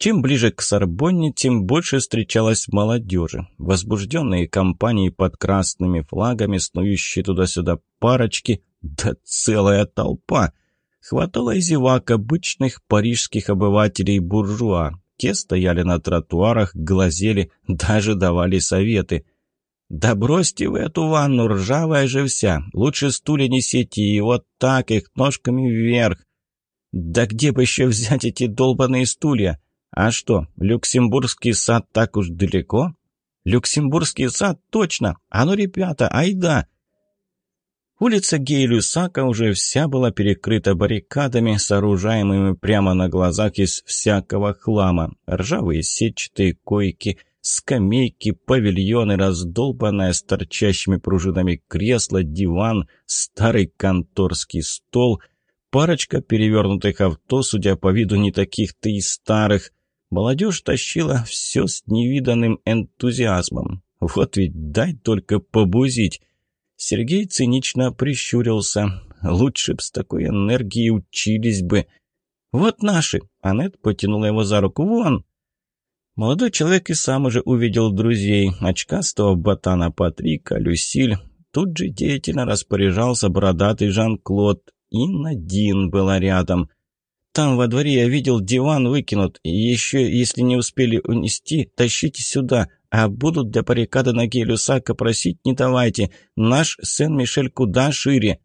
Чем ближе к Сорбонне, тем больше встречалось молодежи. Возбужденные компании под красными флагами, снующие туда-сюда парочки, да целая толпа. Хватало и зевак обычных парижских обывателей-буржуа. Те стояли на тротуарах, глазели, даже давали советы. «Да бросьте вы эту ванну, ржавая же вся. Лучше стулья несите и вот так их ножками вверх. Да где бы еще взять эти долбаные стулья? А что, Люксембургский сад так уж далеко? Люксембургский сад, точно. А ну, ребята, айда!» Улица Гейлюсака уже вся была перекрыта баррикадами, сооружаемыми прямо на глазах из всякого хлама. Ржавые сетчатые койки, скамейки, павильоны, раздолбанное с торчащими пружинами кресло, диван, старый конторский стол, парочка перевернутых авто, судя по виду, не таких-то и старых. Молодежь тащила все с невиданным энтузиазмом. Вот ведь дай только побузить. Сергей цинично прищурился. Лучше б с такой энергией учились бы. «Вот наши!» — Аннет потянула его за руку. «Вон!» Молодой человек и сам уже увидел друзей. Очкастого ботана Патрика, Люсиль. Тут же деятельно распоряжался бородатый Жан-Клод. И Надин была рядом. «Там во дворе я видел диван выкинут. Еще, если не успели унести, тащите сюда. А будут для баррикады на Гелюсака просить не давайте. Наш Сен-Мишель куда шире.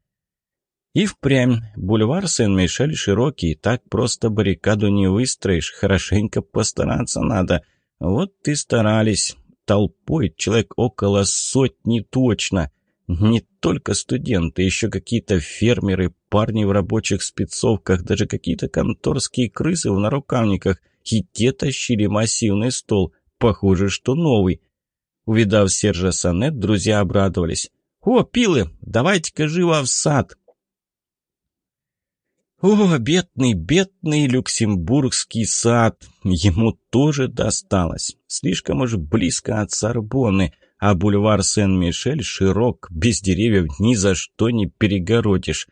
И впрямь, бульвар Сен-Мишель широкий, так просто баррикаду не выстроишь, хорошенько постараться надо. Вот ты старались. Толпой человек около сотни точно. Не только студенты, еще какие-то фермеры, парни в рабочих спецовках, даже какие-то конторские крысы в нарукавниках. И те тащили массивный стол – Похоже, что новый. Увидав Сержа Сонет, друзья обрадовались. «О, пилы, давайте-ка живо в сад!» О, бедный, бедный люксембургский сад! Ему тоже досталось. Слишком уж близко от Сорбонны, а бульвар Сен-Мишель широк, без деревьев ни за что не перегородишь.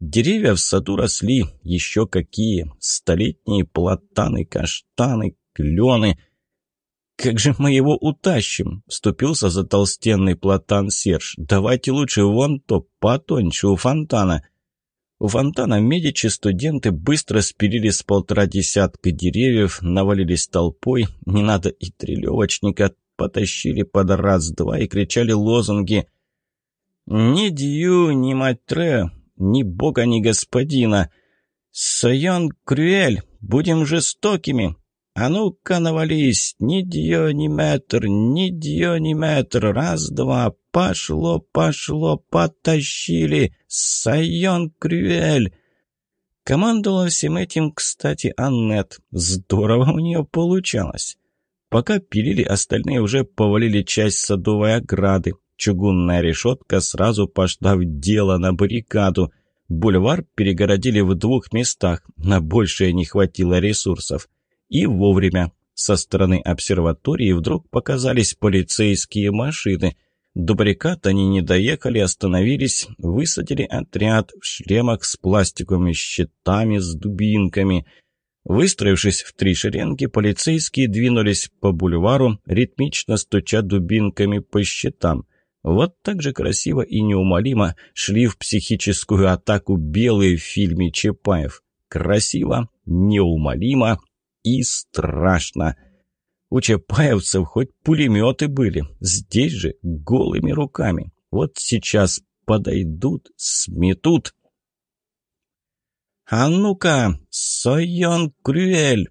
Деревья в саду росли, еще какие, столетние платаны, каштаны, клены, «Как же мы его утащим?» – вступился за толстенный платан Серж. «Давайте лучше вон то, потоньше, у фонтана». У фонтана медичи студенты быстро спилили с полтора десятка деревьев, навалились толпой, не надо и трелевочника, потащили под раз-два и кричали лозунги «Ни дью, ни матре, ни бога, ни господина! Сайон Крюэль, будем жестокими, «А ну-ка навались! Ни дьё, ни метр, ни дьё, ни метр! Раз-два! Пошло, пошло! Потащили! Сайон Крюэль!» Командовала всем этим, кстати, Аннет. Здорово у нее получалось. Пока пилили, остальные уже повалили часть садовой ограды. Чугунная решетка сразу пошла в дело на баррикаду. Бульвар перегородили в двух местах, на большее не хватило ресурсов. И вовремя. Со стороны обсерватории вдруг показались полицейские машины. До баррикад они не доехали, остановились, высадили отряд в шлемах с пластиковыми щитами, с дубинками. Выстроившись в три шеренги, полицейские двинулись по бульвару, ритмично стуча дубинками по щитам. Вот так же красиво и неумолимо шли в психическую атаку белые в фильме Чапаев. Красиво, неумолимо и страшно. У чапаевцев хоть пулеметы были, здесь же голыми руками. Вот сейчас подойдут, сметут. «А ну-ка, Сойон Крюэль!»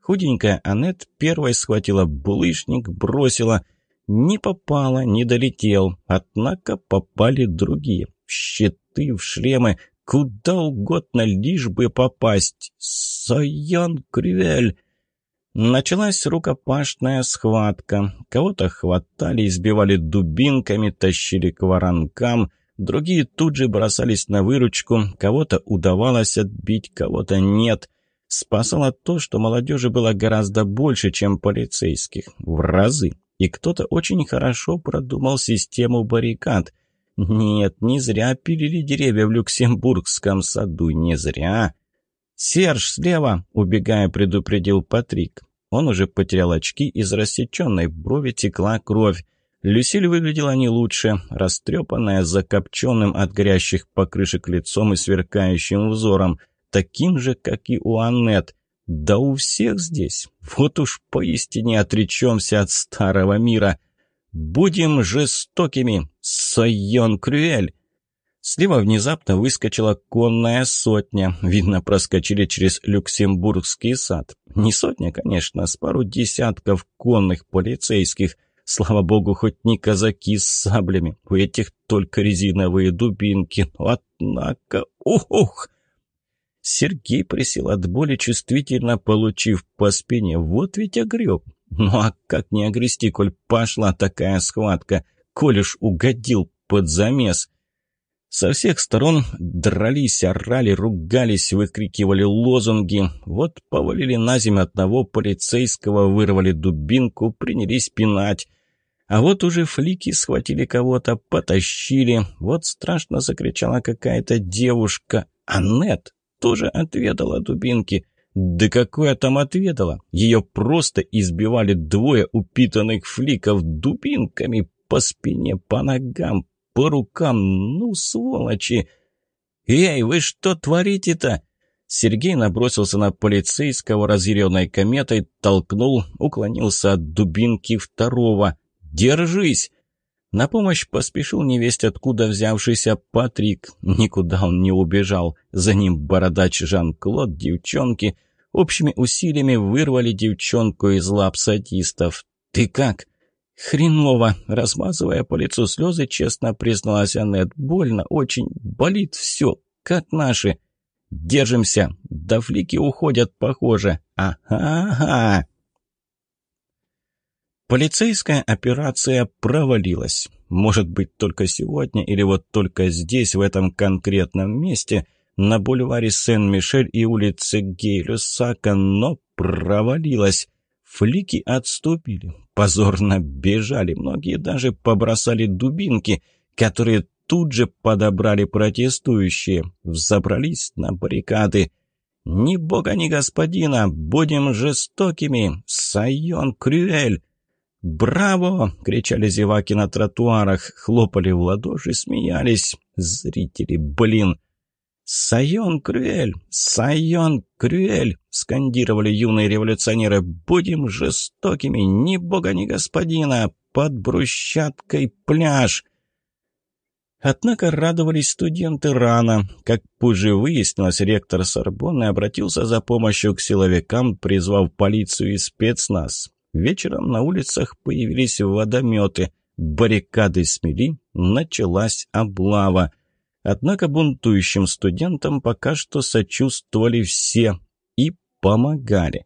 Худенькая Аннет первой схватила булыжник, бросила. Не попала, не долетел. Однако попали другие. В щиты, в шлемы, Куда угодно, лишь бы попасть. Саян Кривель. Началась рукопашная схватка. Кого-то хватали, избивали дубинками, тащили к воронкам. Другие тут же бросались на выручку. Кого-то удавалось отбить, кого-то нет. Спасало то, что молодежи было гораздо больше, чем полицейских. В разы. И кто-то очень хорошо продумал систему баррикад. Нет, не зря пилили деревья в Люксембургском саду, не зря. «Серж, слева!» — убегая, предупредил Патрик. Он уже потерял очки, из рассеченной брови текла кровь. Люсиль выглядела не лучше, растрепанная, закопченным от горящих покрышек лицом и сверкающим взором, таким же, как и у Аннет. Да у всех здесь. Вот уж поистине отречемся от старого мира. Будем жестокими, Сайон Крюэль. Слева внезапно выскочила конная сотня. Видно, проскочили через Люксембургский сад. Не сотня, конечно, с пару десятков конных полицейских – Слава богу, хоть не казаки с саблями. У этих только резиновые дубинки. Но однако... Ух! Сергей присел от боли, чувствительно получив по спине. Вот ведь огреб. Ну а как не огрести, коль пошла такая схватка? Коль уж угодил под замес. Со всех сторон дрались, орали, ругались, выкрикивали лозунги. Вот повалили на землю одного полицейского, вырвали дубинку, принялись пинать. А вот уже флики схватили кого-то, потащили. Вот страшно закричала какая-то девушка. Аннет тоже отведала дубинки. Да какое там отведала? Ее просто избивали двое упитанных фликов дубинками по спине, по ногам, по рукам. Ну, сволочи! «Эй, вы что творите-то?» Сергей набросился на полицейского разъяренной кометой, толкнул, уклонился от дубинки второго. Держись!» На помощь поспешил невесть откуда взявшийся Патрик. Никуда он не убежал. За ним бородач Жан-Клод, девчонки. Общими усилиями вырвали девчонку из лап садистов. «Ты как?» «Хреново!» Размазывая по лицу слезы, честно призналась Аннет. «Больно, очень, болит все, как наши!» «Держимся! До флики уходят, похоже!» «Ага-ага!» Полицейская операция провалилась. Может быть, только сегодня или вот только здесь, в этом конкретном месте, на бульваре Сен-Мишель и улице Гей-Люсака, но провалилась. Флики отступили, позорно бежали, многие даже побросали дубинки, которые тут же подобрали протестующие, взобрались на баррикады. «Ни бога, ни господина! Будем жестокими! Сайон Крюэль!» «Браво!» — кричали зеваки на тротуарах, хлопали в ладоши, смеялись. Зрители, блин! «Сайон Крюэль! Сайон Крюэль!» — скандировали юные революционеры. «Будем жестокими! Ни бога, ни господина! Под брусчаткой пляж!» Однако радовались студенты рано. Как позже выяснилось, ректор Сорбонны обратился за помощью к силовикам, призвав полицию и спецназ. Вечером на улицах появились водометы, баррикады смели, началась облава. Однако бунтующим студентам пока что сочувствовали все и помогали.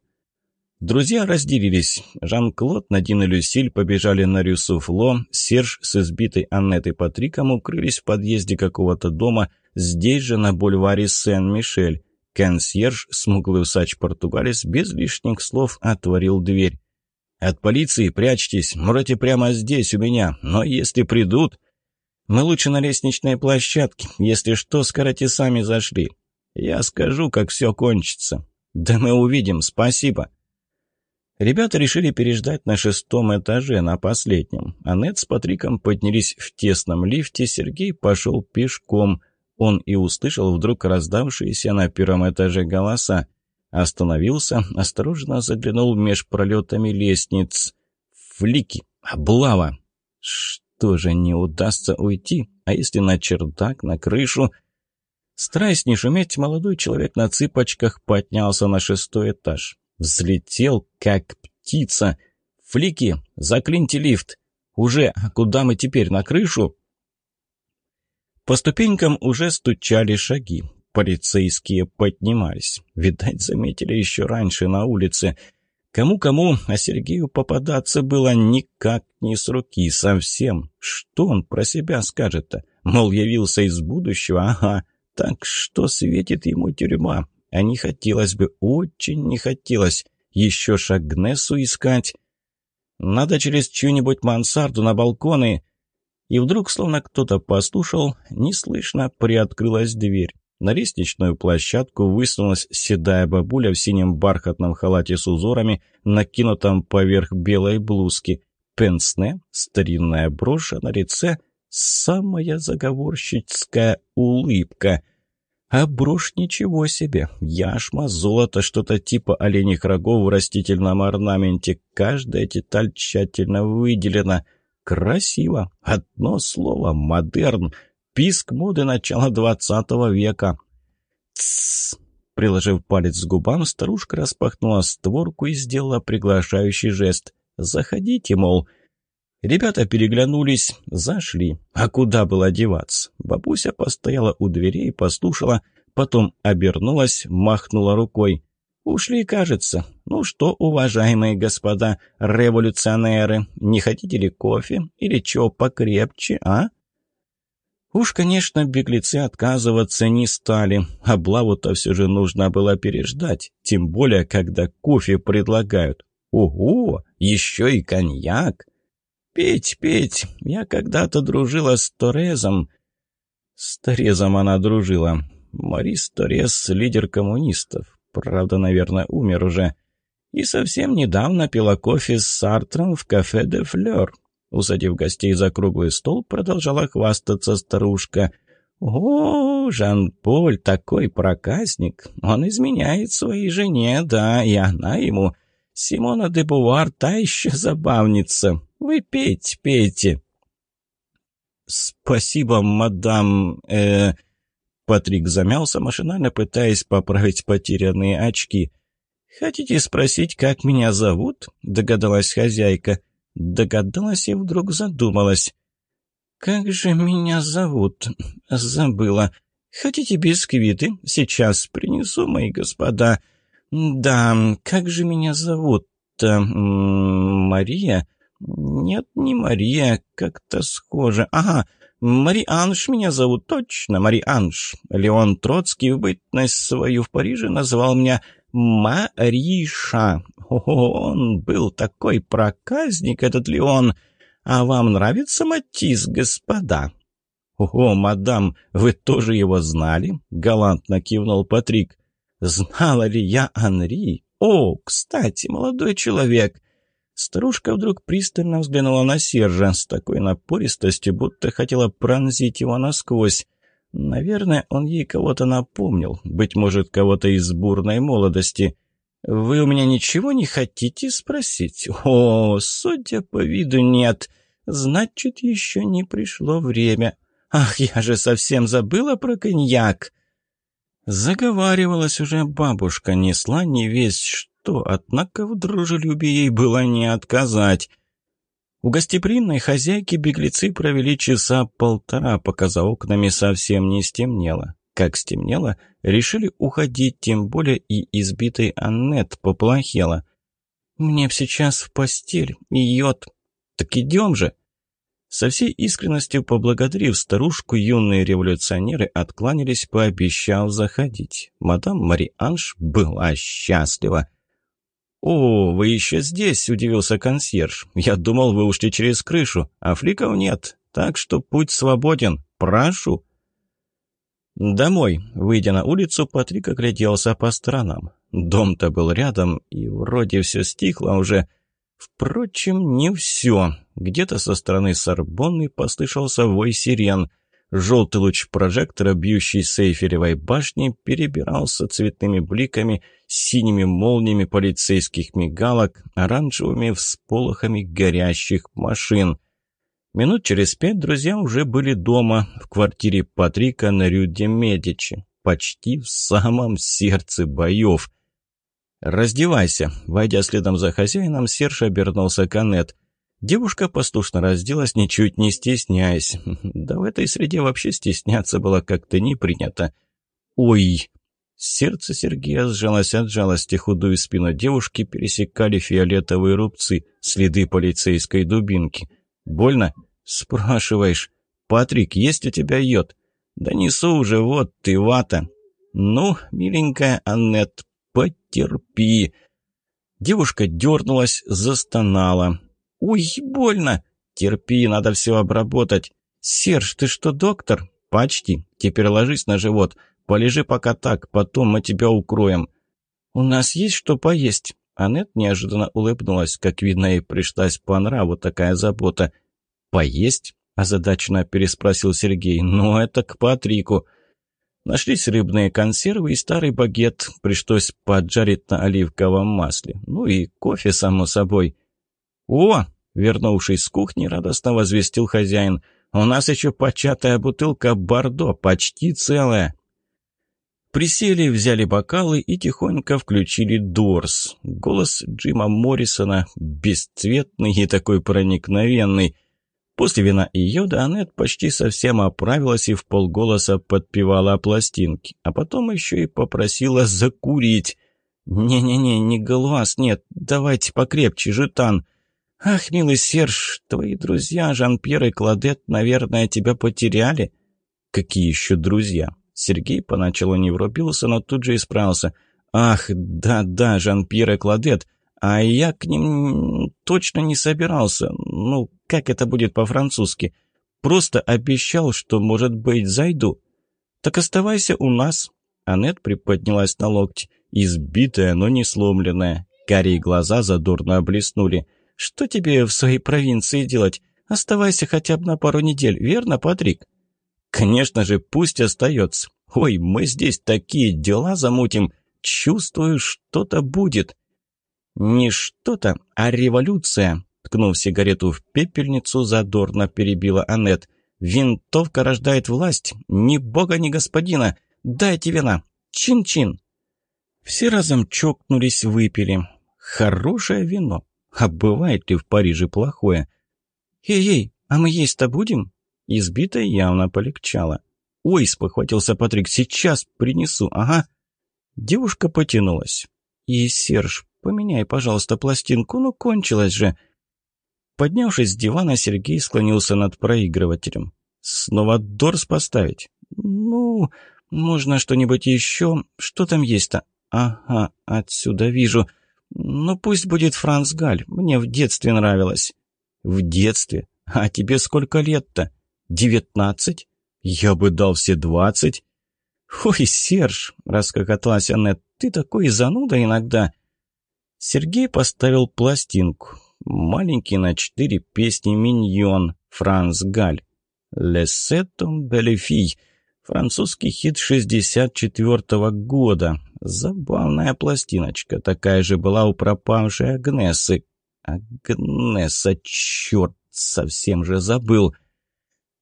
Друзья разделились. Жан-Клод, Надин и Люсиль побежали на Рюсуфло, Серж с избитой Аннетой Патриком укрылись в подъезде какого-то дома, здесь же на бульваре Сен-Мишель. Консьерж, смуглый усач-португалец, без лишних слов отворил дверь. От полиции прячьтесь, можете прямо здесь у меня, но если придут... Мы лучше на лестничной площадке, если что, скажете, сами зашли. Я скажу, как все кончится. Да мы увидим, спасибо. Ребята решили переждать на шестом этаже, на последнем. Аннет с Патриком поднялись в тесном лифте, Сергей пошел пешком. Он и услышал вдруг раздавшиеся на первом этаже голоса. Остановился, осторожно заглянул меж пролетами лестниц. Флики! Облава! Что же, не удастся уйти? А если на чердак, на крышу? Стараясь не шуметь, молодой человек на цыпочках поднялся на шестой этаж. Взлетел, как птица. «Флики, заклиньте лифт!» «Уже? А куда мы теперь, на крышу?» По ступенькам уже стучали шаги. Полицейские поднимались. Видать, заметили еще раньше на улице. Кому-кому, а Сергею попадаться было никак не с руки совсем. Что он про себя скажет-то? Мол, явился из будущего, ага. Так что светит ему тюрьма? А не хотелось бы, очень не хотелось еще Шагнесу искать. Надо через чью-нибудь мансарду на балконы. И вдруг, словно кто-то послушал, неслышно приоткрылась дверь. На лестничную площадку высунулась седая бабуля в синем бархатном халате с узорами, накинутом поверх белой блузки. Пенсне, старинная брошь, а на лице самая заговорщицкая улыбка. А брошь ничего себе, яшма, золото, что-то типа оленьих рогов в растительном орнаменте. Каждая деталь тщательно выделена. Красиво. Одно слово — модерн. Писк моды начала двадцатого века. Тссс. Приложив палец к губам, старушка распахнула створку и сделала приглашающий жест. «Заходите, мол». Ребята переглянулись, зашли. А куда было деваться? Бабуся постояла у дверей, послушала, потом обернулась, махнула рукой. «Ушли, кажется. Ну что, уважаемые господа революционеры, не хотите ли кофе? Или чего покрепче, а?» Уж, конечно, беглецы отказываться не стали. Облаву-то все же нужно было переждать, тем более, когда кофе предлагают. Ого, еще и коньяк! Петь, петь, я когда-то дружила с Торезом. С Торезом она дружила. Марис Торез — лидер коммунистов. Правда, наверное, умер уже. И совсем недавно пила кофе с Сартром в кафе «Де Флёр». Усадив гостей за круглый стол, продолжала хвастаться старушка. «О, Жан-Поль, такой проказник! Он изменяет своей жене, да, и она ему. Симона де Бувар та еще забавница. Вы пейте, пейте». «Спасибо, мадам...» э Патрик замялся, машинально пытаясь поправить потерянные очки. «Хотите спросить, как меня зовут?» — догадалась хозяйка. Догадалась и вдруг задумалась. «Как же меня зовут?» «Забыла. Хотите бисквиты? Сейчас принесу, мои господа. Да, как же меня зовут-то? Мария? Нет, не Мария, как-то схоже. Ага, Марианж меня зовут, точно, Марианж. Леон Троцкий в бытность свою в Париже назвал меня Мариша. О, он был такой проказник, этот Леон. А вам нравится Матис, господа? «О, мадам, вы тоже его знали?» — галантно кивнул Патрик. «Знала ли я Анри? О, кстати, молодой человек, Старушка вдруг пристально взглянула на Сержа с такой напористостью, будто хотела пронзить его насквозь. Наверное, он ей кого-то напомнил, быть может, кого-то из бурной молодости. «Вы у меня ничего не хотите спросить?» «О, судя по виду, нет. Значит, еще не пришло время. Ах, я же совсем забыла про коньяк!» Заговаривалась уже бабушка, несла не весь что однако в дружелюбии ей было не отказать. У гостеприимной хозяйки беглецы провели часа полтора, пока за окнами совсем не стемнело. Как стемнело, решили уходить, тем более и избитый Аннет поплохела. «Мне б сейчас в постель, йод. Так идем же!» Со всей искренностью поблагодарив старушку, юные революционеры откланялись, пообещав заходить. Мадам Марианж была счастлива. «О, вы еще здесь?» – удивился консьерж. «Я думал, вы ушли через крышу, а фликов нет, так что путь свободен. Прошу». Домой. Выйдя на улицу, Патрик огляделся по сторонам. Дом-то был рядом, и вроде все стихло уже. Впрочем, не все. Где-то со стороны Сорбонны послышался вой сирен – Желтый луч прожектора, бьющий с Эйфелевой башни, перебирался цветными бликами, синими молниями полицейских мигалок, оранжевыми всполохами горящих машин. Минут через пять друзья уже были дома, в квартире Патрика на Рюде Медичи, почти в самом сердце боев. «Раздевайся!» Войдя следом за хозяином, Серж обернулся к Аннет. Девушка послушно разделась, ничуть не стесняясь. Да в этой среде вообще стесняться было как-то не принято. «Ой!» Сердце Сергея сжалось от жалости, худую спину девушки пересекали фиолетовые рубцы, следы полицейской дубинки. «Больно?» «Спрашиваешь. Патрик, есть у тебя йод?» «Да несу уже, вот ты, вата». «Ну, миленькая Аннет, потерпи». Девушка дернулась, застонала. «Уй, больно!» «Терпи, надо все обработать». «Серж, ты что, доктор?» «Почти. Теперь ложись на живот. Полежи пока так, потом мы тебя укроем». «У нас есть что поесть?» Аннет неожиданно улыбнулась. Как видно, ей пришлась по нраву такая забота. «Поесть?» – озадаченно переспросил Сергей. «Ну, это к Патрику». Нашлись рыбные консервы и старый багет. Пришлось поджарить на оливковом масле. Ну и кофе, само собой. «О!» – вернувшись с кухни, радостно возвестил хозяин. «У нас еще початая бутылка Бордо, почти целая». Присели, взяли бокалы и тихонько включили Дорс. Голос Джима Моррисона, бесцветный и такой проникновенный. После вина и йода Аннет почти совсем оправилась и в полголоса подпевала о пластинке. А потом еще и попросила закурить. «Не-не-не, не глаз, нет, давайте покрепче, жетан. Ах, милый Серж, твои друзья Жан-Пьер и Кладет, наверное, тебя потеряли». «Какие еще друзья?» Сергей поначалу не врубился, но тут же исправился. «Ах, да-да, Жан-Пьер и Кладет, а я к ним точно не собирался. Ну, как это будет по-французски? Просто обещал, что, может быть, зайду. Так оставайся у нас». Аннет приподнялась на локти, избитая, но не сломленная. Карие глаза задорно облеснули. «Что тебе в своей провинции делать? Оставайся хотя бы на пару недель, верно, Патрик?» Конечно же, пусть остается. Ой, мы здесь такие дела замутим. Чувствую, что-то будет. Не что-то, а революция. Ткнув сигарету в пепельницу, задорно перебила Аннет. Винтовка рождает власть. Ни бога, ни господина. Дайте вина. Чин-чин. Все разом чокнулись, выпили. Хорошее вино. А бывает ли в Париже плохое? «Эй-эй, а мы есть-то будем?» Избитая явно полегчало. «Ой!» – спохватился Патрик. «Сейчас принесу, ага». Девушка потянулась. «И, Серж, поменяй, пожалуйста, пластинку, ну кончилась же». Поднявшись с дивана, Сергей склонился над проигрывателем. «Снова Дорс поставить?» «Ну, можно что-нибудь еще. Что там есть-то?» «Ага, отсюда вижу. Ну, пусть будет Франц Галь. Мне в детстве нравилось». «В детстве? А тебе сколько лет-то?» Девятнадцать? Я бы дал все двадцать. Ой, Серж, раскокоталась Аннет, ты такой зануда иногда. Сергей поставил пластинку. Маленький на четыре песни «Миньон», Франц Галь. «Лесетом Белефий», французский хит 64-го года. Забавная пластиночка, такая же была у пропавшей Агнесы. Агнеса, черт, совсем же забыл.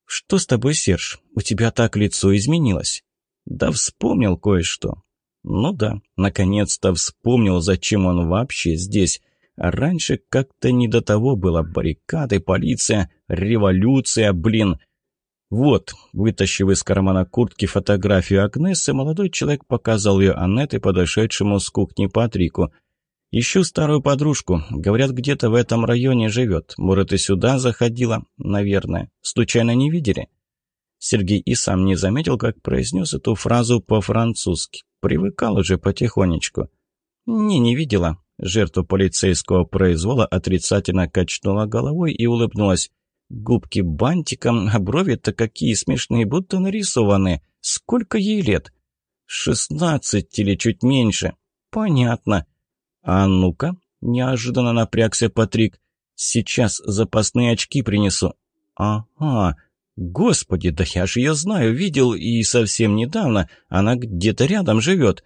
«Что с тобой, Серж? У тебя так лицо изменилось». «Да вспомнил кое-что». «Ну да, наконец-то вспомнил, зачем он вообще здесь. А раньше как-то не до того было. Баррикады, полиция, революция, блин». Вот, вытащив из кармана куртки фотографию Агнесы, молодой человек показал ее Аннет и подошедшему с кухни Патрику. «Ищу старую подружку. Говорят, где-то в этом районе живет. Может, и сюда заходила? Наверное. Случайно не видели?» Сергей и сам не заметил, как произнес эту фразу по-французски. Привыкал уже потихонечку. «Не, не видела». Жертва полицейского произвола отрицательно качнула головой и улыбнулась. Губки бантиком, а брови-то какие смешные, будто нарисованы. Сколько ей лет? Шестнадцать или чуть меньше. Понятно. «А ну-ка!» – неожиданно напрягся Патрик. «Сейчас запасные очки принесу». «Ага! Господи, да я же ее знаю, видел и совсем недавно. Она где-то рядом живет».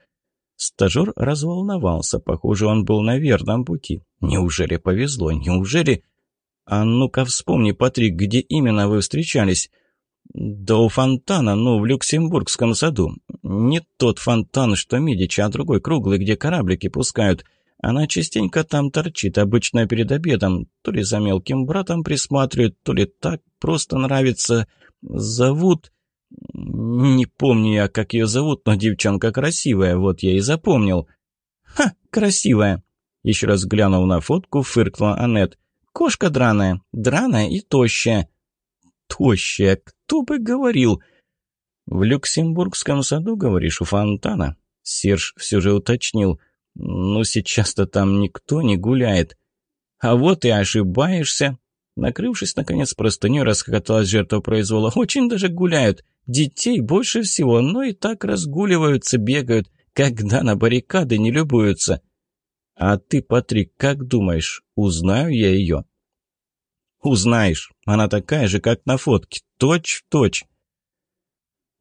Стажер разволновался. Похоже, он был на верном пути. «Неужели повезло? Неужели...» «А ну-ка вспомни, Патрик, где именно вы встречались?» «Да у фонтана, ну, в Люксембургском саду. Не тот фонтан, что Медичи, а другой круглый, где кораблики пускают. Она частенько там торчит, обычно перед обедом. То ли за мелким братом присматривает, то ли так просто нравится. Зовут... Не помню я, как ее зовут, но девчонка красивая, вот я и запомнил. «Ха, красивая!» Еще раз глянув на фотку, фыркнула Аннет. «Кошка драная, драная и тощая». «Тощая, кто бы говорил?» «В Люксембургском саду, говоришь, у фонтана?» Серж все же уточнил. «Ну, сейчас-то там никто не гуляет». «А вот и ошибаешься». Накрывшись, наконец, простыней, расхохоталась жертва произвола. «Очень даже гуляют. Детей больше всего, но и так разгуливаются, бегают, когда на баррикады не любуются». «А ты, Патрик, как думаешь, узнаю я ее?» «Узнаешь. Она такая же, как на фотке. Точь в точь».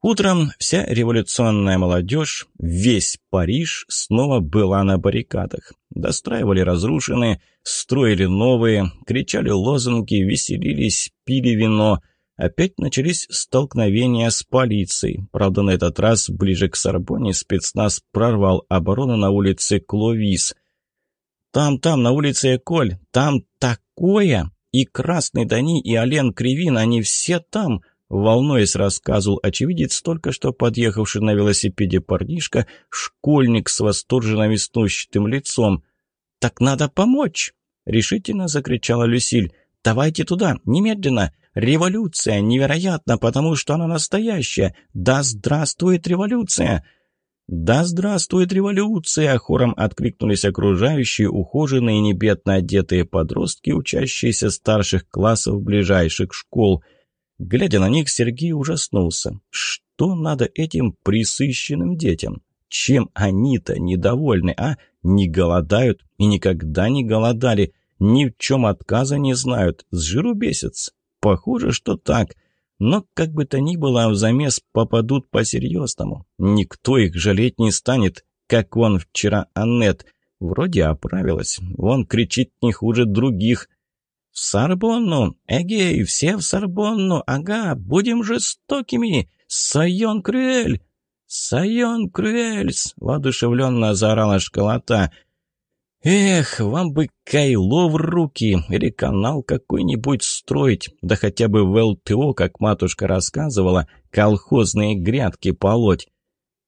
Утром вся революционная молодежь, весь Париж снова была на баррикадах. Достраивали разрушенные, строили новые, кричали лозунги, веселились, пили вино. Опять начались столкновения с полицией. Правда, на этот раз ближе к Сорбоне спецназ прорвал оборону на улице Кловис. «Там, там, на улице Эколь, там такое! И Красный Дани, и Ален Кривин, они все там!» Волнуясь, рассказывал очевидец, только что подъехавший на велосипеде парнишка, школьник с восторженно веснущатым лицом. «Так надо помочь!» — решительно закричала Люсиль. «Давайте туда, немедленно! Революция невероятна, потому что она настоящая! Да здравствует революция!» «Да здравствует революция!» — хором откликнулись окружающие, ухоженные, небедно одетые подростки, учащиеся старших классов ближайших школ — Глядя на них, Сергей ужаснулся. Что надо этим присыщенным детям? Чем они-то недовольны, а? Не голодают и никогда не голодали. Ни в чем отказа не знают. С жиру бесятся. Похоже, что так. Но, как бы то ни было, в замес попадут по-серьезному. Никто их жалеть не станет, как он вчера Аннет. Вроде оправилась. Он кричит не хуже других. «В Сорбонну! Эгей, все в Сорбонну! Ага, будем жестокими! Сайон Крюэль!» «Сайон Крюэльс!» — воодушевленно заорала школота. «Эх, вам бы кайло в руки или канал какой-нибудь строить, да хотя бы в ЛТО, как матушка рассказывала, колхозные грядки полоть».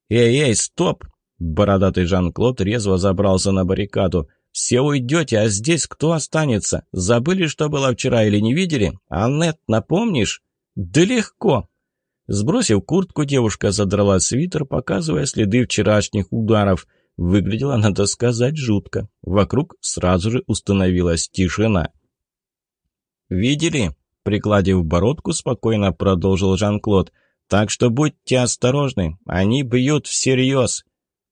«Эй-эй, стоп!» — бородатый Жан-Клод резво забрался на баррикаду. Все уйдете, а здесь кто останется? Забыли, что было вчера или не видели? Аннет, напомнишь? Да легко. Сбросив куртку, девушка задрала свитер, показывая следы вчерашних ударов. Выглядела, надо сказать, жутко. Вокруг сразу же установилась тишина. «Видели?» — пригладив бородку, спокойно продолжил Жан-Клод. «Так что будьте осторожны, они бьют всерьез.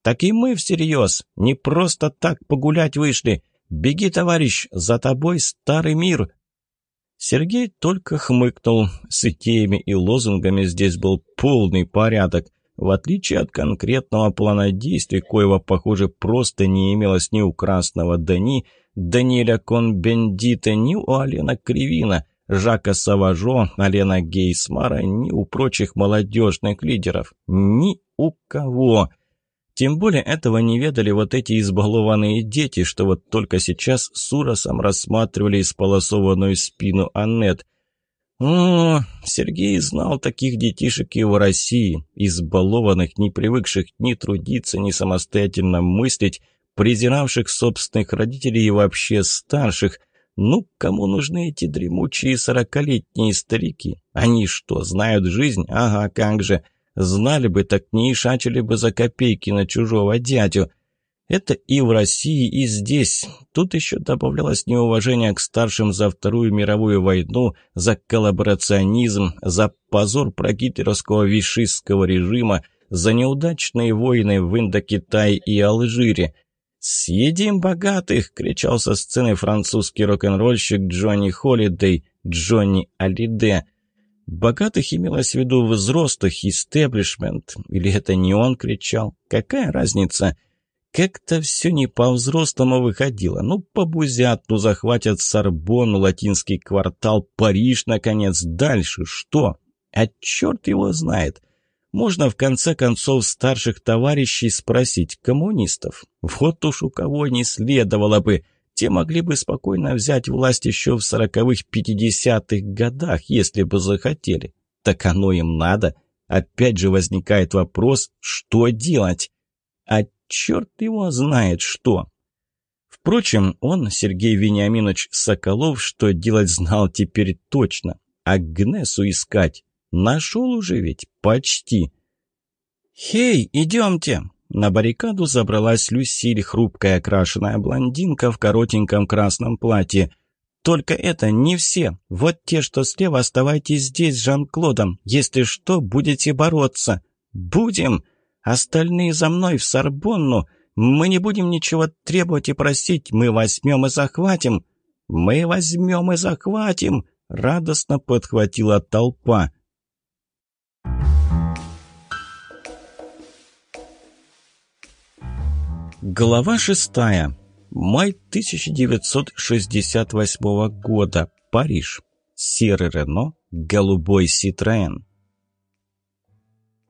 Так и мы всерьез, не просто так погулять вышли. Беги, товарищ, за тобой старый мир. Сергей только хмыкнул. С идеями и лозунгами здесь был полный порядок. В отличие от конкретного плана действий, коего, похоже, просто не имелось ни у Красного Дани, Даниэля Конбендита, ни у Алена Кривина, Жака Саважо, Алена Гейсмара, ни у прочих молодежных лидеров. Ни у кого. Тем более этого не ведали вот эти избалованные дети, что вот только сейчас с ужасом рассматривали исполосованную спину Аннет. О, Сергей знал таких детишек и в России, избалованных, не привыкших ни трудиться, ни самостоятельно мыслить, презиравших собственных родителей и вообще старших. Ну, кому нужны эти дремучие сорокалетние старики? Они что, знают жизнь? Ага, как же. Знали бы, так не ишачили бы за копейки на чужого дядю. Это и в России, и здесь. Тут еще добавлялось неуважение к старшим за Вторую мировую войну, за коллаборационизм, за позор прогитлеровского вишистского режима, за неудачные войны в Индокитае и Алжире. «Съедим богатых!» — кричал со сцены французский рок-н-ролльщик Джонни Холидей, Джонни Алиде — Богатых имелось в виду взрослых, истеблишмент. Или это не он кричал? Какая разница? Как-то все не по-взрослому выходило. Ну, побузят, ну, захватят Сорбонну, латинский квартал, Париж, наконец. Дальше что? А черт его знает. Можно, в конце концов, старших товарищей спросить, коммунистов. Вот уж у кого не следовало бы... Те могли бы спокойно взять власть еще в сороковых, пятидесятых годах, если бы захотели. Так оно им надо. Опять же возникает вопрос, что делать? А черт его знает что. Впрочем, он, Сергей Вениаминович Соколов, что делать знал теперь точно. А Гнесу искать. Нашел уже ведь, почти. «Хей, идемте!» На баррикаду забралась Люсиль, хрупкая окрашенная блондинка в коротеньком красном платье. Только это не все. Вот те, что слева, оставайтесь здесь с Жан-Клодом. Если что, будете бороться. Будем. Остальные за мной в Сорбонну. Мы не будем ничего требовать и просить. Мы возьмем и захватим. Мы возьмем и захватим. Радостно подхватила толпа. Глава шестая. Май 1968 года. Париж. Серый Рено, голубой Ситроен.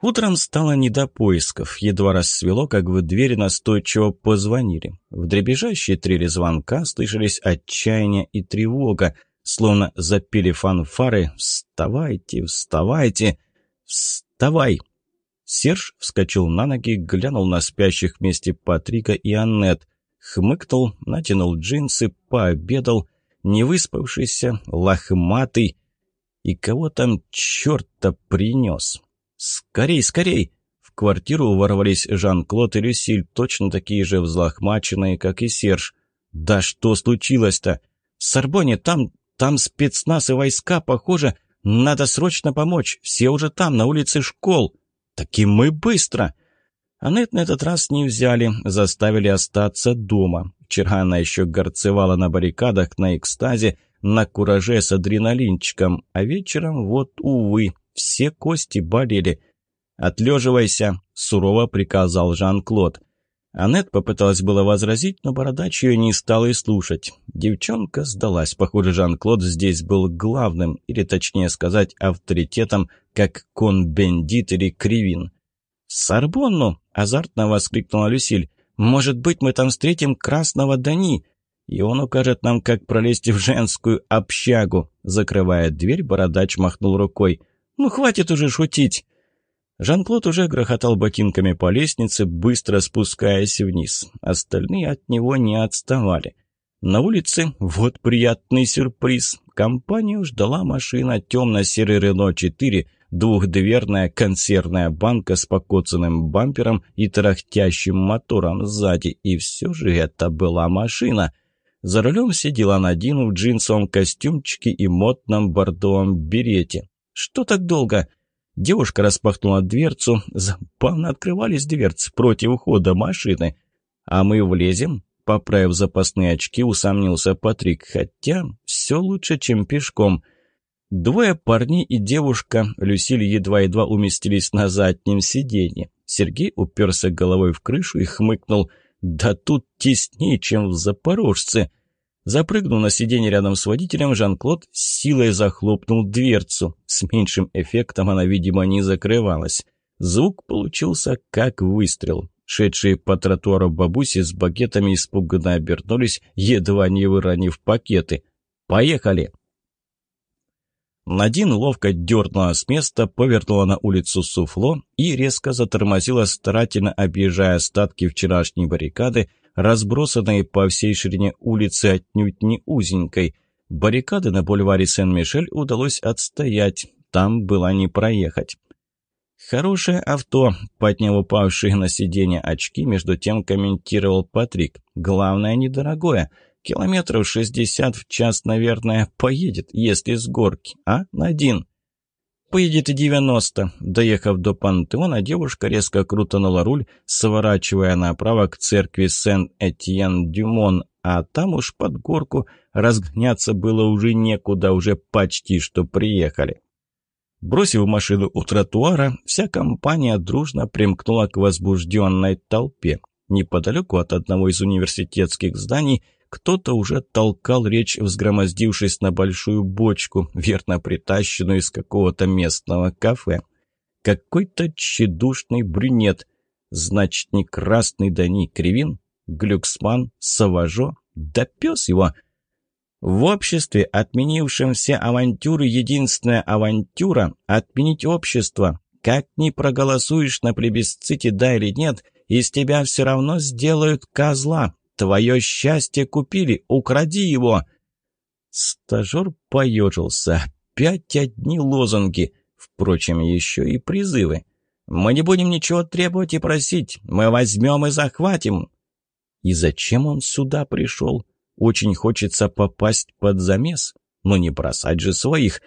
Утром стало не до поисков. Едва рассвело, как в двери настойчиво позвонили. В дребезжащие трели звонка слышались отчаяние и тревога, словно запели фанфары «Вставайте, вставайте, вставай!» Серж вскочил на ноги, глянул на спящих вместе Патрика и Аннет хмыкнул, натянул джинсы, пообедал, невыспавшийся, лохматый. И кого там черта принес? «Скорей, скорей!» В квартиру ворвались Жан-Клод и Люсиль, точно такие же взлохмаченные, как и Серж. «Да что случилось-то? В Сорбоне там, там спецназ и войска, похоже. Надо срочно помочь. Все уже там, на улице школ. Так и мы быстро!» Аннет на этот раз не взяли, заставили остаться дома. Вчера она еще горцевала на баррикадах на экстазе, на кураже с адреналинчиком, а вечером вот, увы, все кости болели. «Отлеживайся», — сурово приказал Жан-Клод. Аннет попыталась было возразить, но бородач ее не стал и слушать. Девчонка сдалась. Похоже, Жан-Клод здесь был главным, или точнее сказать, авторитетом, как Кон-Бендит или Кривин. «Сорбонну!» — азартно воскликнула Люсиль. «Может быть, мы там встретим красного Дани, и он укажет нам, как пролезть в женскую общагу». Закрывая дверь, бородач махнул рукой. «Ну, хватит уже шутить!» Жан-Клод уже грохотал ботинками по лестнице, быстро спускаясь вниз. Остальные от него не отставали. На улице вот приятный сюрприз. Компанию ждала машина темно-серый Рено-4 Двухдверная консервная банка с покоцанным бампером и тарахтящим мотором сзади. И все же это была машина. За рулем сидела Надин в джинсовом костюмчике и модном бордовом берете. «Что так долго?» Девушка распахнула дверцу. Забавно открывались дверцы против ухода машины. «А мы влезем?» Поправив запасные очки, усомнился Патрик. «Хотя все лучше, чем пешком». Двое парней и девушка, Люсиль едва-едва уместились на заднем сиденье. Сергей уперся головой в крышу и хмыкнул. «Да тут теснее, чем в Запорожце!» Запрыгнув на сиденье рядом с водителем, Жан-Клод силой захлопнул дверцу. С меньшим эффектом она, видимо, не закрывалась. Звук получился как выстрел. Шедшие по тротуару бабуси с багетами испуганно обернулись, едва не выронив пакеты. «Поехали!» Надин ловко дернула с места, повернула на улицу Суфло и резко затормозила, старательно объезжая остатки вчерашней баррикады, разбросанные по всей ширине улицы отнюдь не узенькой. Баррикады на бульваре Сен-Мишель удалось отстоять, там было не проехать. «Хорошее авто», — подняв упавшие на сиденье очки, между тем комментировал Патрик. «Главное, недорогое. Километров шестьдесят в час, наверное, поедет, если с горки, а, Надин?» «Поедет и девяносто». Доехав до пантеона, девушка резко крутанула руль, сворачивая направо к церкви Сен-Этьен-Дюмон, а там уж под горку разгоняться было уже некуда, уже почти что приехали. Бросив машину у тротуара, вся компания дружно примкнула к возбужденной толпе. Неподалеку от одного из университетских зданий – кто-то уже толкал речь, взгромоздившись на большую бочку, верно притащенную из какого-то местного кафе. Какой-то тщедушный брюнет. Значит, не красный, да кривин. Глюксман, Саважо. Да пес его! В обществе, отменившем все авантюры, единственная авантюра – отменить общество. Как ни проголосуешь на плебисците, да или нет, из тебя все равно сделают козла, Твое счастье купили, укради его!» Стажер поежился. Опять одни лозунги. Впрочем, еще и призывы. «Мы не будем ничего требовать и просить. Мы возьмем и захватим». И зачем он сюда пришел? Очень хочется попасть под замес, но не бросать же своих.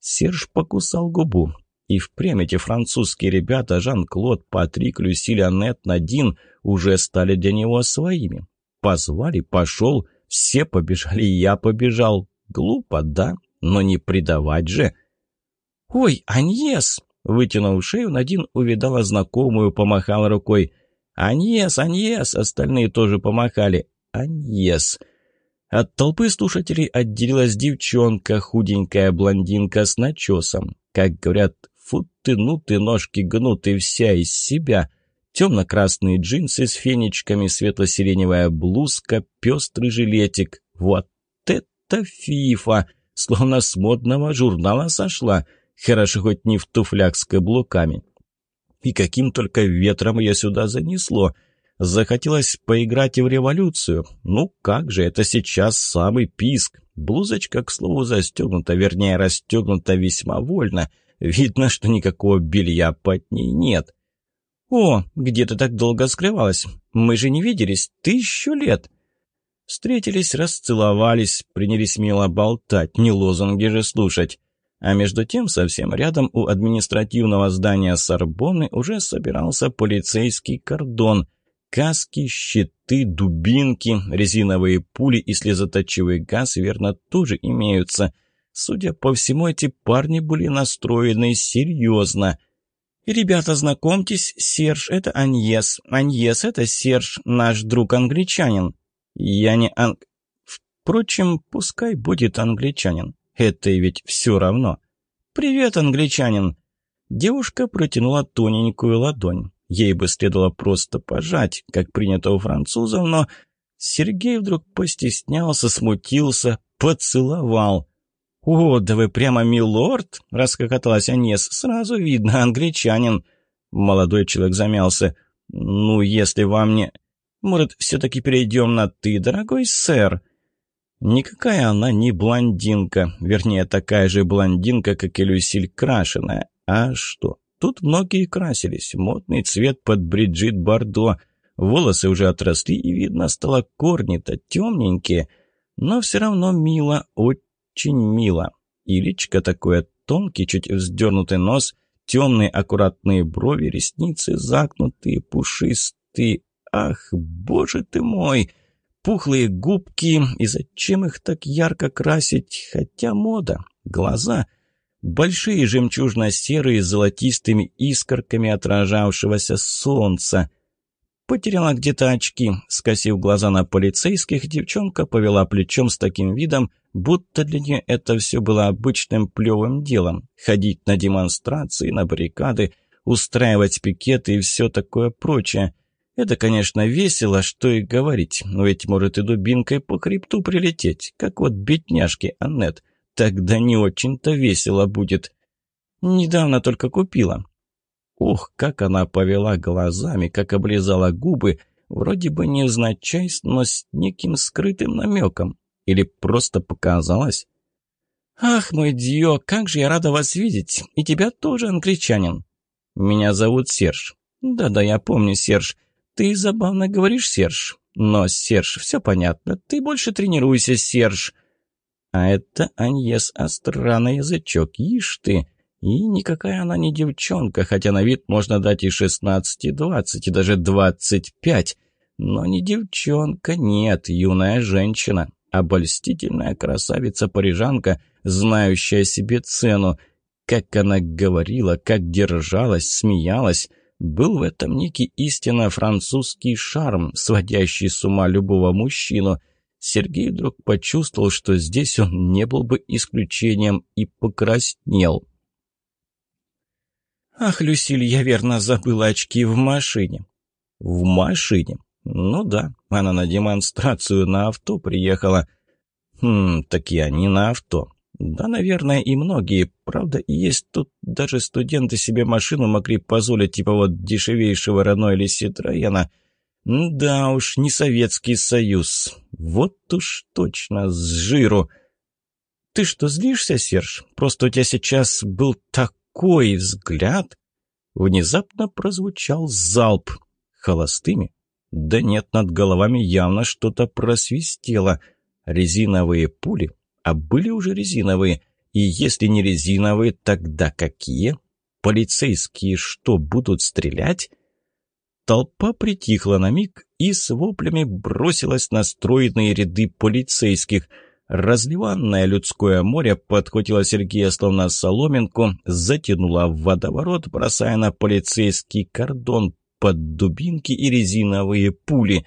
Серж покусал губу. И впрямь эти французские ребята, Жан-Клод, Патрик, Люсиль, Аннет, Надин, уже стали для него своими. Позвали, пошел, все побежали, я побежал. Глупо, да, но не предавать же. «Ой, Аньес!» Вытянув шею, Надин увидала знакомую, помахала рукой. «Аньес, Аньес!» Остальные тоже помахали. «Аньес!» От толпы слушателей отделилась девчонка, худенькая блондинка с начесом. Как говорят, фу ты, ну ты, ножки гнуты, вся из себя. Темно-красные джинсы с фенечками, светло-сиреневая блузка, пестрый жилетик. Вот это фифа! Словно с модного журнала сошла. Хорошо хоть не в туфлях с каблуками. И каким только ветром ее сюда занесло. Захотелось поиграть и в революцию. Ну как же, это сейчас самый писк. Блузочка, к слову, застегнута, вернее, расстегнута весьма вольно. Видно, что никакого белья под ней нет. «О, где ты так долго скрывалась? Мы же не виделись тысячу лет!» Встретились, расцеловались, принялись мило болтать, не лозунги же слушать. А между тем, совсем рядом у административного здания Сорбонны уже собирался полицейский кордон. Каски, щиты, дубинки, резиновые пули и слезоточивый газ, верно, тоже имеются. Судя по всему, эти парни были настроены серьезно. «Ребята, знакомьтесь, Серж — это Аньес. Аньес — это Серж, наш друг-англичанин». «Я не анг...» Впрочем, пускай будет англичанин. Это ведь все равно. «Привет, англичанин!» Девушка протянула тоненькую ладонь. Ей бы следовало просто пожать, как принято у французов, но Сергей вдруг постеснялся, смутился, поцеловал. «О, да вы прямо милорд!» — раскокоталась Анес. «Сразу видно, англичанин!» Молодой человек замялся. «Ну, если вам не...» «Может, все-таки перейдем на «ты», дорогой сэр?» Никакая она не блондинка, вернее, такая же блондинка, как и Люсиль крашеная. А что? Тут многие красились. Модный цвет под Бриджит Бардо. Волосы уже отросли, и видно стало корни-то темненькие. Но все равно мило, очень мило. И личка такое тонкий, чуть вздернутый нос, темные аккуратные брови, ресницы загнутые, пушистые. Ах, боже ты мой! Пухлые губки, и зачем их так ярко красить? Хотя мода. Глаза. Большие жемчужно-серые с золотистыми искорками отражавшегося солнца. Потеряла где-то очки. Скосив глаза на полицейских, девчонка повела плечом с таким видом, будто для нее это все было обычным плевым делом. Ходить на демонстрации, на баррикады, устраивать пикеты и все такое прочее – это, конечно, весело, что и говорить, но ведь может и дубинкой по хребту прилететь, как вот бедняжки Аннет. Тогда не очень-то весело будет. Недавно только купила. Ох, как она повела глазами, как облизала губы, вроде бы невзначай, но с неким скрытым намеком. Или просто показалось? «Ах, мой Дьё, как же я рада вас видеть! И тебя тоже, англичанин!» «Меня зовут Серж». «Да-да, я помню, Серж. «Ты забавно говоришь, Серж. Но, Серж, все понятно. Ты больше тренируйся, Серж». А это Аньес Астра на язычок, ишь ты. И никакая она не девчонка, хотя на вид можно дать и шестнадцать, и двадцать, и даже двадцать пять. Но не девчонка, нет, юная женщина. Обольстительная красавица-парижанка, знающая себе цену. Как она говорила, как держалась, смеялась. Был в этом некий истинно французский шарм, сводящий с ума любого мужчину. Сергей вдруг почувствовал, что здесь он не был бы исключением, и покраснел. «Ах, Люсиль, я верно забыла очки в машине». «В машине?» «Ну да, она на демонстрацию на авто приехала». «Хм, так я не на авто. Да, наверное, и многие. Правда, есть тут даже студенты себе машину могли позволить, типа вот дешевейшего Рено или Ситроена. Да уж, не Советский Союз. Вот уж точно, с жиру. Ты что, злишься, Серж? Просто у тебя сейчас был такой взгляд. Внезапно прозвучал залп. Холостыми? Да нет, над головами явно что-то просвистело. Резиновые пули? А были уже резиновые? И если не резиновые, тогда какие? Полицейские что, будут стрелять? Толпа притихла на миг и с воплями бросилась на стройные ряды полицейских. Разливанное людское море подхватило Сергея словно соломинку, затянуло в водоворот, бросая на полицейский кордон под дубинки и резиновые пули.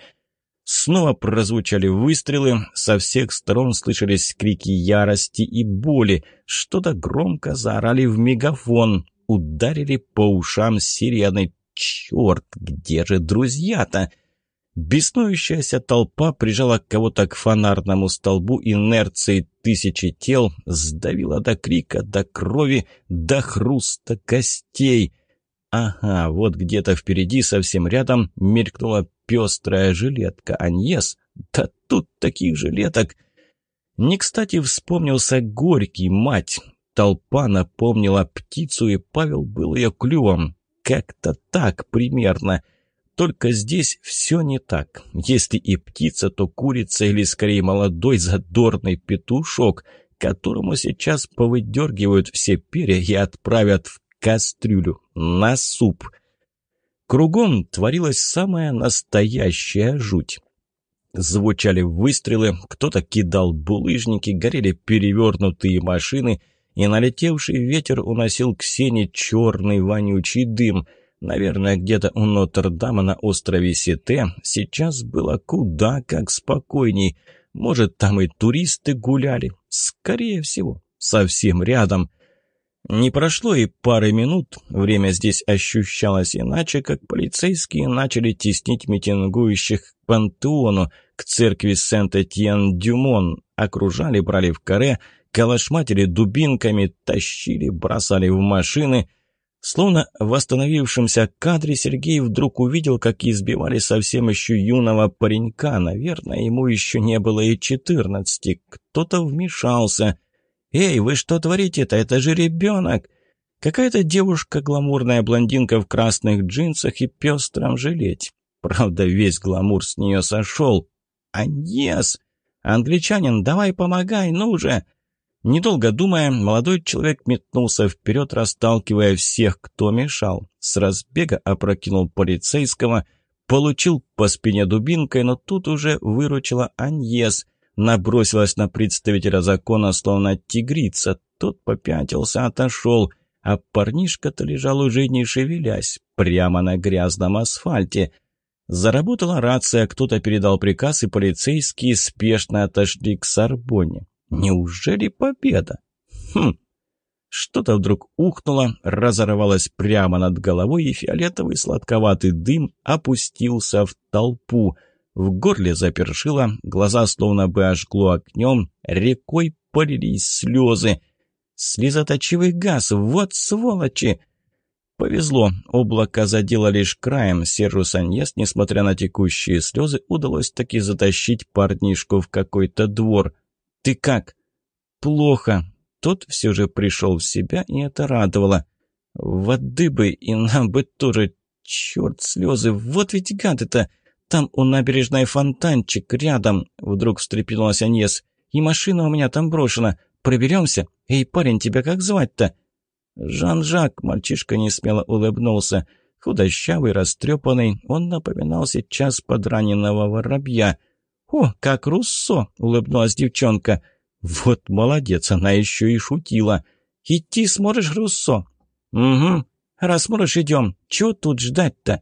Снова прозвучали выстрелы, со всех сторон слышались крики ярости и боли, что-то громко заорали в мегафон, ударили по ушам сиреной Черт, где же друзья-то? Беснующаяся толпа прижала кого-то к фонарному столбу инерцией тысячи тел, сдавила до крика, до крови, до хруста костей. Ага, вот где-то впереди, совсем рядом, мелькнула пестрая жилетка. Аньес? Да тут таких жилеток! Не кстати вспомнился Горький, мать. Толпа напомнила птицу, и Павел был ее клювом. Как-то так примерно. Только здесь все не так. Если и птица, то курица или скорее молодой задорный петушок, которому сейчас повыдергивают все перья и отправят в кастрюлю на суп. Кругом творилась самая настоящая жуть. Звучали выстрелы, кто-то кидал булыжники, горели перевернутые машины — и налетевший ветер уносил к сене черный вонючий дым. Наверное, где-то у Нотр-Дама на острове Сите сейчас было куда как спокойней. Может, там и туристы гуляли. Скорее всего, совсем рядом. Не прошло и пары минут, время здесь ощущалось иначе, как полицейские начали теснить митингующих к пантеону, к церкви Сент-Этьен-Дюмон, окружали, брали в каре, калашматили дубинками, тащили, бросали в машины. Словно в восстановившемся кадре Сергей вдруг увидел, как избивали совсем еще юного паренька. Наверное, ему еще не было и четырнадцати. Кто-то вмешался. «Эй, вы что творите-то? Это же ребенок!» Какая-то девушка, гламурная блондинка в красных джинсах и пестром жилете. Правда, весь гламур с нее сошел. «Аньес! Англичанин, давай помогай, ну же!» Недолго думая, молодой человек метнулся вперед, расталкивая всех, кто мешал. С разбега опрокинул полицейского, получил по спине дубинкой, но тут уже выручила Аньес. Набросилась на представителя закона, словно тигрица. Тот попятился, отошел, а парнишка-то лежал уже не шевелясь, прямо на грязном асфальте. Заработала рация, кто-то передал приказ, и полицейские спешно отошли к Сорбоне. Неужели победа? Хм. Что-то вдруг ухнуло, разорвалось прямо над головой, и фиолетовый сладковатый дым опустился в толпу. В горле запершило, глаза словно бы ожгло огнем, рекой полились слезы. Слезоточивый газ, вот сволочи! Повезло, облако задело лишь краем. Сержу Саньес, несмотря на текущие слезы, удалось таки затащить парнишку в какой-то двор. «Ты как?» «Плохо». Тот все же пришел в себя, и это радовало. «Воды бы, и нам бы тоже. Черт, слезы, вот ведь гад это! Там у набережной фонтанчик рядом!» Вдруг встрепенулась Аньес. «И машина у меня там брошена. Проберемся? Эй, парень, тебя как звать-то?» Жан-Жак, мальчишка несмело улыбнулся. Худощавый, растрепанный, он напоминал сейчас подраненного воробья — «О, как Руссо!» — улыбнулась девчонка. «Вот молодец, она еще и шутила. Идти сможешь, Руссо?» «Угу. Раз сможешь, идем. Чего тут ждать-то?»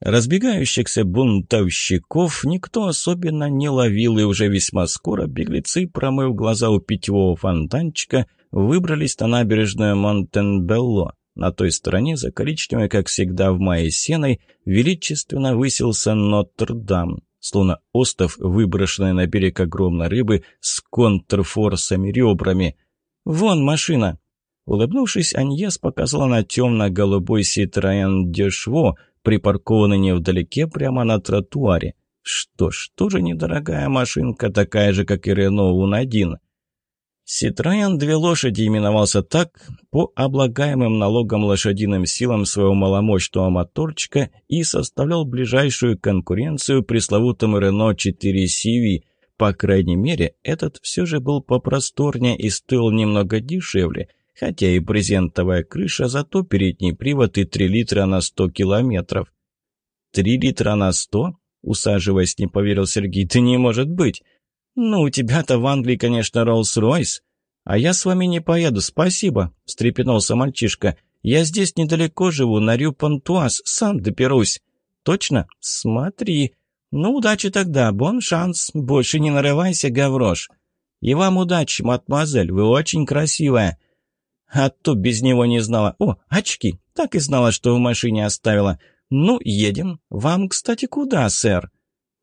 Разбегающихся бунтовщиков никто особенно не ловил, и уже весьма скоро беглецы, промыв глаза у питьевого фонтанчика, выбрались на набережную Монтенбелло. На той стороне, за коричневой, как всегда в мае сеной, величественно высился Нотр-Дам словно остов, выброшенный на берег огромной рыбы с контрфорсами ребрами. «Вон машина!» Улыбнувшись, Аньес показала на темно-голубой Ситроен Дешво, припаркованный невдалеке прямо на тротуаре. Что ж, тоже недорогая машинка, такая же, как и Рено Ун-1. Ситроен «Две лошади» именовался так по облагаемым налогом лошадиным силам своего маломощного моторчика и составлял ближайшую конкуренцию пресловутому Рено 4 CV, По крайней мере, этот все же был попросторнее и стоил немного дешевле, хотя и брезентовая крыша, зато передний привод и 3 литра на 100 километров. «Три литра на сто?» — усаживаясь, не поверил Сергей. «Ты не может быть!» «Ну, у тебя-то в Англии, конечно, Роллс-Ройс. А я с вами не поеду, спасибо», — встрепенулся мальчишка. «Я здесь недалеко живу, на Рю-Пантуаз, сам доберусь». «Точно? Смотри. Ну, удачи тогда, бон шанс. Больше не нарывайся, гаврош». «И вам удачи, мадемуазель, вы очень красивая». А то без него не знала. О, очки. Так и знала, что в машине оставила. Ну, едем. Вам, кстати, куда, сэр?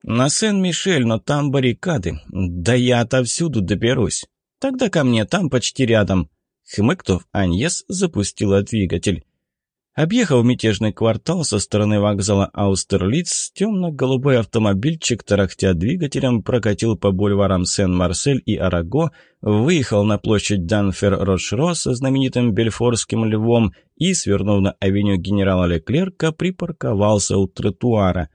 На Сен-Мишель, но там баррикады. Да я отовсюду доберусь. Тогда ко мне, там почти рядом. Хмыкнув, Аньес запустила двигатель. Объехав мятежный квартал со стороны вокзала Аустерлиц, темно-голубой автомобильчик, тарахтя двигателем, прокатил по бульварам Сен-Марсель и Араго, выехал на площадь Данфер-Рошро со знаменитым бельфорским львом и, свернув на авеню генерала Леклерка, припарковался у тротуара.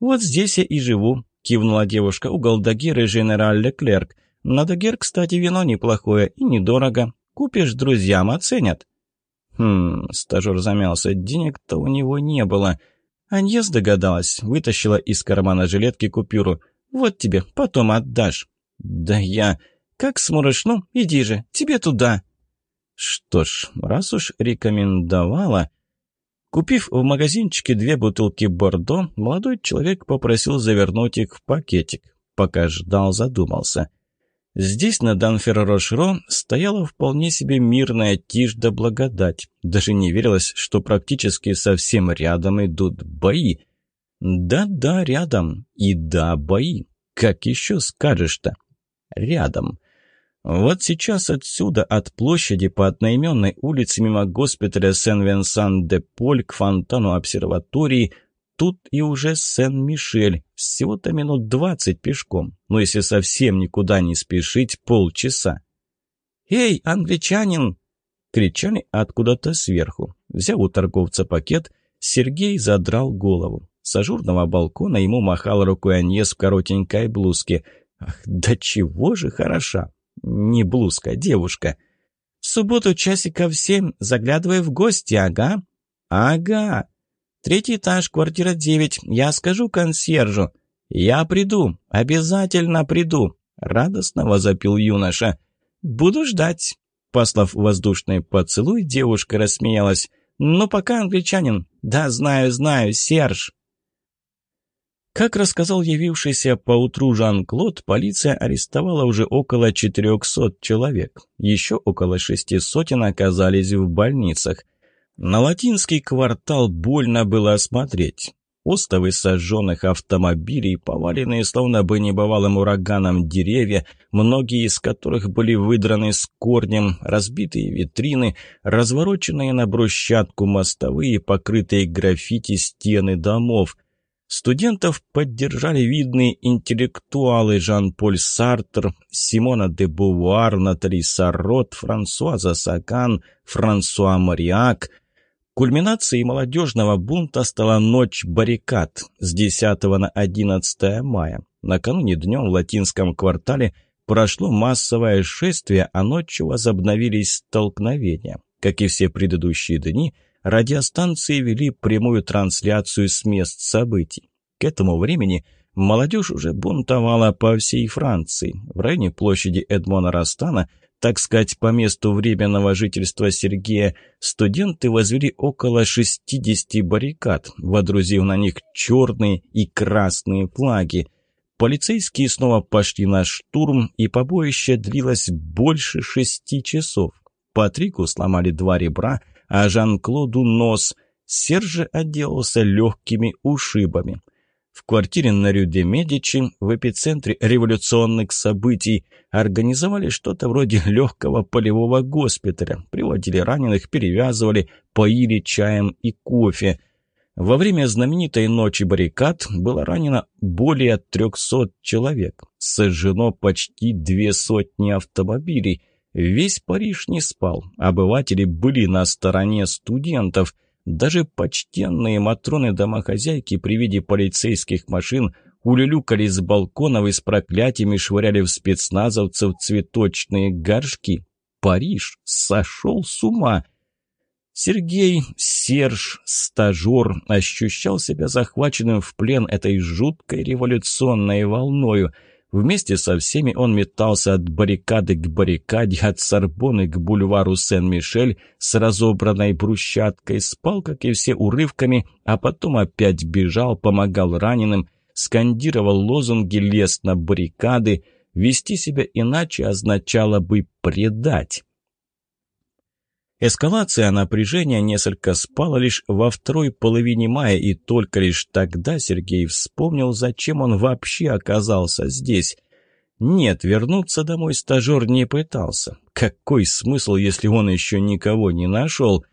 «Вот здесь я и живу», — кивнула девушка, — «угол Дагер и Женераль Леклерк. На Дагер, кстати, вино неплохое и недорого. Купишь друзьям, оценят». Хм, стажер замялся. Денег-то у него не было. Аньес догадалась, вытащила из кармана жилетки купюру. «Вот тебе, потом отдашь». «Да я...» «Как сможешь, ну, иди же, тебе туда». Что ж, раз уж рекомендовала... Купив в магазинчике две бутылки Бордо, молодой человек попросил завернуть их в пакетик. Пока ждал, задумался. Здесь, на Данфер-Рошро, стояла вполне себе мирная тишь да благодать. Даже не верилось, что практически совсем рядом идут бои. Да-да, рядом. И да, бои. Как еще скажешь-то? Рядом. Вот сейчас отсюда, от площади по одноименной улице мимо госпиталя Сен-Венсан-де-Поль к фонтану обсерватории – Тут и уже Сен-Мишель. Всего-то минут двадцать пешком. Но если совсем никуда не спешить, полчаса. «Эй, англичанин!» Кричали откуда-то сверху. Взяв у торговца пакет, Сергей задрал голову. С ажурного балкона ему махал рукой Аньес в коротенькой блузке. Ах, да чего же хороша! Не блузка, девушка. В субботу часиков семь заглядывай в гости, ага. Ага. Третий этаж, квартира 9. Я скажу консьержу. Я приду, обязательно приду, радостно возопил юноша. Буду ждать. Послав воздушный поцелуй, девушка рассмеялась. «Ну пока, англичанин. Да, знаю, знаю, Серж». Как рассказал явившийся поутру Жан-Клод, полиция арестовала уже около 400 человек. Еще около шести сотен оказались в больницах. На латинский квартал больно было смотреть. Остовы сожженных автомобилей, поваленные словно бы небывалым ураганом деревья, многие из которых были выдраны с корнем, разбитые витрины, развороченные на брусчатку мостовые, покрытые граффити стены домов. Студентов поддержали видные интеллектуалы Жан-Поль Сартр, Симона де Бувуар, Натали Саррот, Франсуаза Сакан, Франсуа Мариак – Кульминацией молодежного бунта стала ночь баррикад с 10 на 11 мая. Накануне днем в латинском квартале прошло массовое шествие, а ночью возобновились столкновения. Как и все предыдущие дни, радиостанции вели прямую трансляцию с мест событий. К этому времени молодежь уже бунтовала по всей Франции. В районе площади Эдмона Растана так сказать, по месту временного жительства Сергея, студенты возвели около 60 баррикад, водрузив на них черные и красные флаги. Полицейские снова пошли на штурм, и побоище длилось больше шести часов. Патрику сломали два ребра, а Жан-Клоду нос. Серж отделался легкими ушибами. В квартире на Рюде Медичи, в эпицентре революционных событий, организовали что-то вроде легкого полевого госпиталя, приводили раненых, перевязывали, поили чаем и кофе. Во время знаменитой ночи баррикад было ранено более 300 человек, сожжено почти две сотни автомобилей. Весь Париж не спал, обыватели были на стороне студентов – даже почтенные Матроны-домохозяйки при виде полицейских машин улюлюкали с балконов и с проклятиями швыряли в спецназовцев цветочные горшки. Париж сошел с ума. Сергей, Серж, стажер ощущал себя захваченным в плен этой жуткой революционной волною. Вместе со всеми он метался от баррикады к баррикаде, от Сорбоны к бульвару Сен-Мишель с разобранной брусчаткой, спал, как и все, урывками, а потом опять бежал, помогал раненым, скандировал лозунги, лез на баррикады. Вести себя иначе означало бы предать. Эскалация напряжения несколько спала лишь во второй половине мая, и только лишь тогда Сергей вспомнил, зачем он вообще оказался здесь. Нет, вернуться домой стажер не пытался. Какой смысл, если он еще никого не нашел?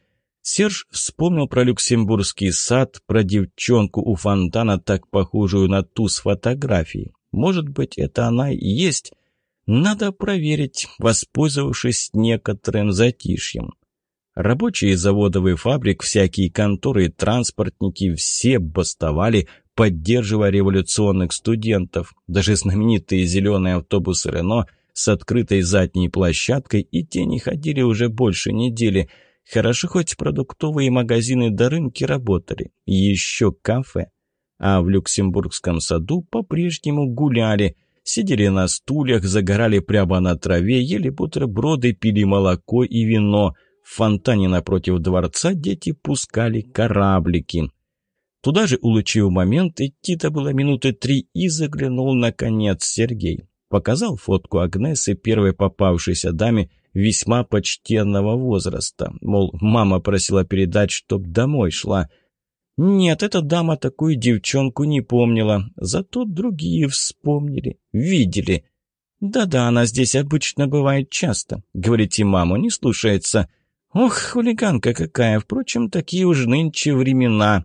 Серж вспомнил про Люксембургский сад, про девчонку у фонтана, так похожую на ту с фотографией. Может быть, это она и есть? Надо проверить, воспользовавшись некоторым затишьем. Рабочие заводов и фабрик, всякие конторы и транспортники все бастовали, поддерживая революционных студентов. Даже знаменитые зеленые автобусы «Рено» с открытой задней площадкой и те не ходили уже больше недели. Хорошо, хоть продуктовые магазины до рынки работали. Еще кафе. А в Люксембургском саду по-прежнему гуляли – сидели на стульях, загорали прямо на траве, ели бутерброды, пили молоко и вино. В фонтане напротив дворца дети пускали кораблики. Туда же, улучив момент, идти-то было минуты три, и заглянул, наконец, Сергей. Показал фотку Агнесы, первой попавшейся даме, весьма почтенного возраста. Мол, мама просила передать, чтоб домой шла. Нет, эта дама такую девчонку не помнила, зато другие вспомнили, видели. Да-да, она здесь обычно бывает часто. Говорите, маму не слушается. Ох, хулиганка какая! Впрочем, такие уж нынче времена.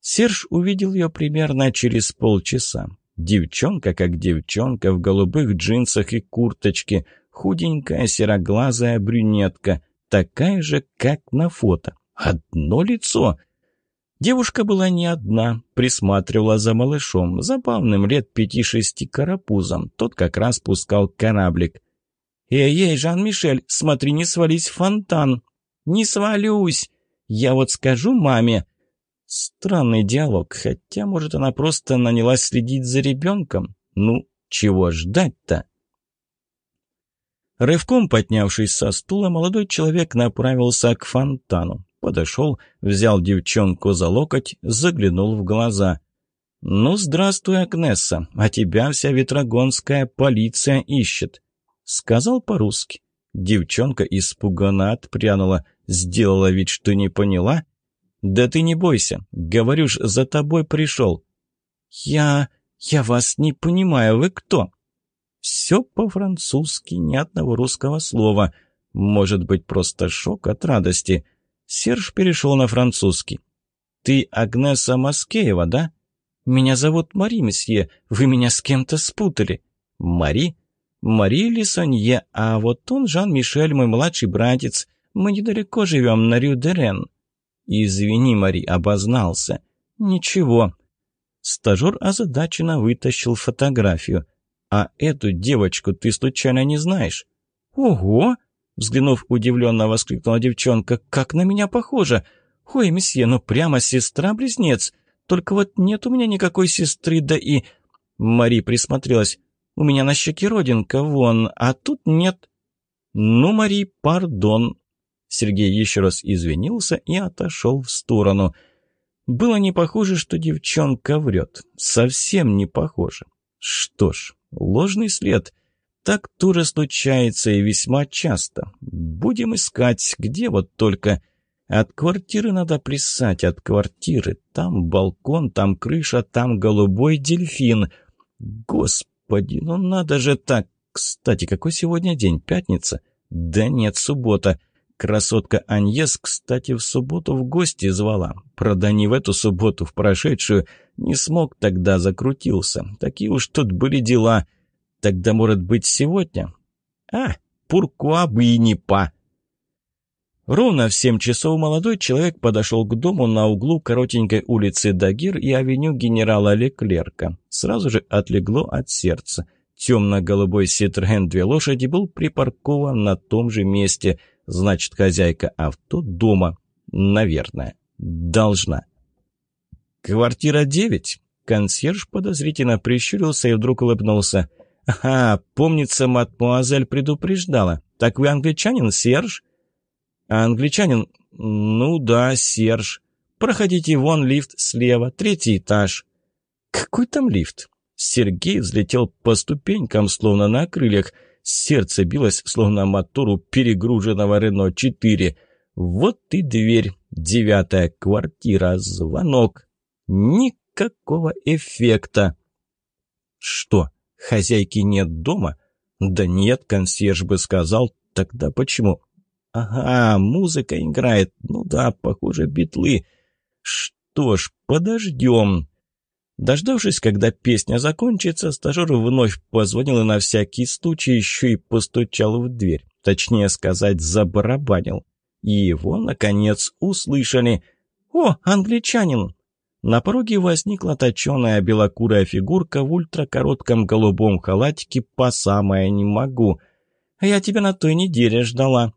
Серж увидел ее примерно через полчаса. Девчонка как девчонка в голубых джинсах и курточке, худенькая сероглазая брюнетка, такая же, как на фото. Одно лицо. Девушка была не одна, присматривала за малышом, забавным лет пяти-шести карапузом. Тот как раз пускал кораблик. «Эй-эй, Жан-Мишель, смотри, не свались в фонтан!» «Не свалюсь! Я вот скажу маме!» Странный диалог, хотя, может, она просто нанялась следить за ребенком. Ну, чего ждать-то? Рывком поднявшись со стула, молодой человек направился к фонтану. Подошел, взял девчонку за локоть, заглянул в глаза. «Ну, здравствуй, Агнесса, а тебя вся ветрогонская полиция ищет сказал по-русски. Девчонка испуганно отпрянула, сделала вид, что не поняла. «Да ты не бойся, говорю ж, за тобой пришел». «Я... я вас не понимаю, вы кто?» «Все по-французски, ни одного русского слова. Может быть, просто шок от радости». Серж перешел на французский. «Ты Агнеса Маскеева, да?» «Меня зовут Мари, месье. Вы меня с кем-то спутали». «Мари? Мари Лисонье, а вот он Жан-Мишель, мой младший братец. Мы недалеко живем, на Рю-де-Рен». «Извини, Мари, обознался». «Ничего». Стажер озадаченно вытащил фотографию. «А эту девочку ты случайно не знаешь?» «Ого!» Взглянув удивленно, воскликнула девчонка. «Как на меня похоже! Ой, месье, ну прямо сестра-близнец! Только вот нет у меня никакой сестры, да и...» Мари присмотрелась. У меня на щеке родинка, вон, а тут нет». «Ну, Мари, пардон». Сергей еще раз извинился и отошел в сторону. Было не похоже, что девчонка врет. Совсем не похоже. Что ж, ложный след. Так тоже случается и весьма часто. Будем искать, где вот только... От квартиры надо плясать, от квартиры. Там балкон, там крыша, там голубой дельфин. Господи! Господи, ну надо же так! Кстати, какой сегодня день? Пятница? Да нет, суббота. Красотка Аньес, кстати, в субботу в гости звала. Правда, не в эту субботу, в прошедшую. Не смог тогда, закрутился. Такие уж тут были дела. Тогда, может быть, сегодня? А, пуркуа бы и не па. Ровно в семь часов молодой человек подошел к дому на углу коротенькой улицы Дагир и авеню генерала Леклерка. Сразу же отлегло от сердца. Темно-голубой Ситроен две лошади был припаркован на том же месте. Значит, хозяйка авто дома. Наверное. Должна. «Квартира девять?» Консьерж подозрительно прищурился и вдруг улыбнулся. «Ага, помнится, мадмуазель предупреждала. Так вы англичанин, Серж?» А англичанин... Ну да, Серж. Проходите вон лифт слева, третий этаж. Какой там лифт? Сергей взлетел по ступенькам, словно на крыльях. Сердце билось, словно мотору перегруженного Рено-4. Вот и дверь. Девятая квартира. Звонок. Никакого эффекта. Что, хозяйки нет дома? Да нет, консьерж бы сказал. Тогда почему? Ага, музыка играет. Ну да, похоже, битлы. Что ж, подождем. Дождавшись, когда песня закончится, стажер вновь позвонил и на всякий случай еще и постучал в дверь. Точнее сказать, забарабанил. И его, наконец, услышали. «О, англичанин!» На пороге возникла точеная белокурая фигурка в ультракоротком голубом халатике по самое не могу. «А я тебя на той неделе ждала»,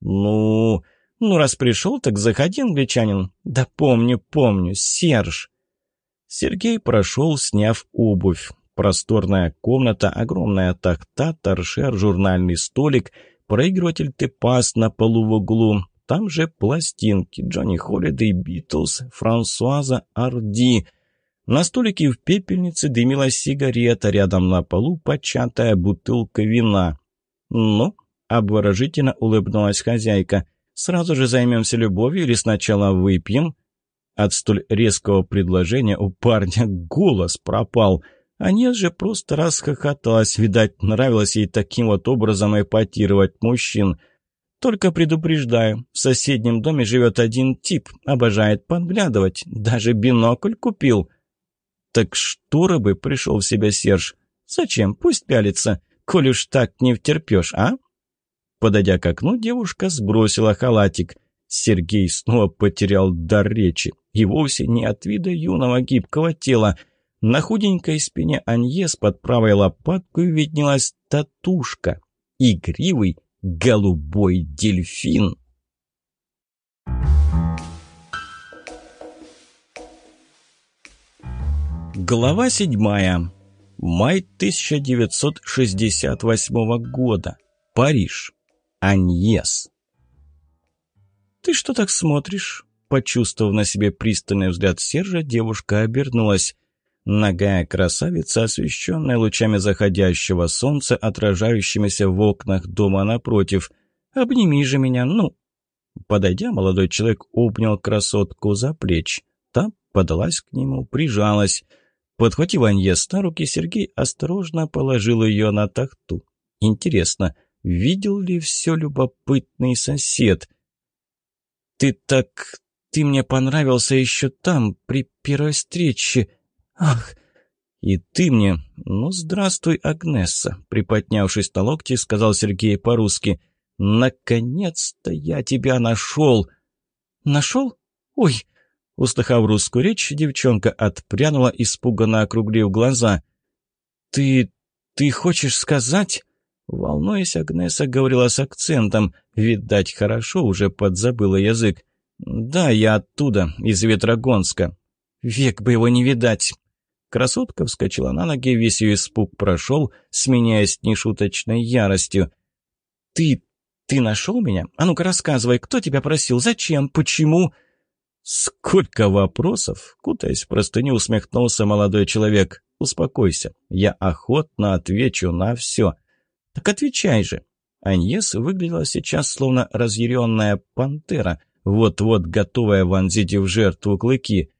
«Ну, ну раз пришел, так заходи, англичанин». «Да помню, помню, Серж». Сергей прошел, сняв обувь. Просторная комната, огромная тахта, торшер, журнальный столик, проигрыватель Тепас на полу в углу. Там же пластинки Джонни Холлидей, Битлз, Франсуаза Арди. На столике в пепельнице дымилась сигарета, рядом на полу початая бутылка вина. «Ну, Обворожительно улыбнулась хозяйка. «Сразу же займемся любовью или сначала выпьем?» От столь резкого предложения у парня голос пропал. Анес же просто расхохоталась. Видать, нравилось ей таким вот образом эпатировать мужчин. «Только предупреждаю, в соседнем доме живет один тип, обожает подглядывать, даже бинокль купил». «Так что бы пришел в себя Серж. Зачем? Пусть пялится, коль уж так не втерпешь, а?» Подойдя к окну, девушка сбросила халатик. Сергей снова потерял дар речи. И вовсе не от вида юного гибкого тела. На худенькой спине Аньес под правой лопаткой виднелась татушка. Игривый голубой дельфин. Глава седьмая. Май 1968 года. Париж. Аньес. «Ты что так смотришь?» Почувствовав на себе пристальный взгляд Сержа, девушка обернулась. Ногая красавица, освещенная лучами заходящего солнца, отражающимися в окнах дома напротив. «Обними же меня, ну!» Подойдя, молодой человек обнял красотку за плечи. Та подалась к нему, прижалась. Подхватив Аньес на руки, Сергей осторожно положил ее на тахту. «Интересно, Видел ли все любопытный сосед? «Ты так... ты мне понравился еще там, при первой встрече. Ах!» «И ты мне... Ну, здравствуй, Агнесса!» Приподнявшись на локти, сказал Сергей по-русски. «Наконец-то я тебя нашел!» «Нашел? Ой!» Услыхав русскую речь, девчонка отпрянула, испуганно округлив глаза. «Ты... ты хочешь сказать...» Волнуясь, Агнеса говорила с акцентом. Видать, хорошо уже подзабыла язык. «Да, я оттуда, из Ветрогонска». «Век бы его не видать!» Красотка вскочила на ноги, весь ее испуг прошел, сменяясь нешуточной яростью. «Ты... ты нашел меня? А ну-ка рассказывай, кто тебя просил? Зачем? Почему?» «Сколько вопросов!» Кутаясь в простыню, усмехнулся молодой человек. «Успокойся, я охотно отвечу на все». «Так отвечай же!» Аньес выглядела сейчас словно разъяренная пантера, вот-вот готовая вонзить в жертву клыки.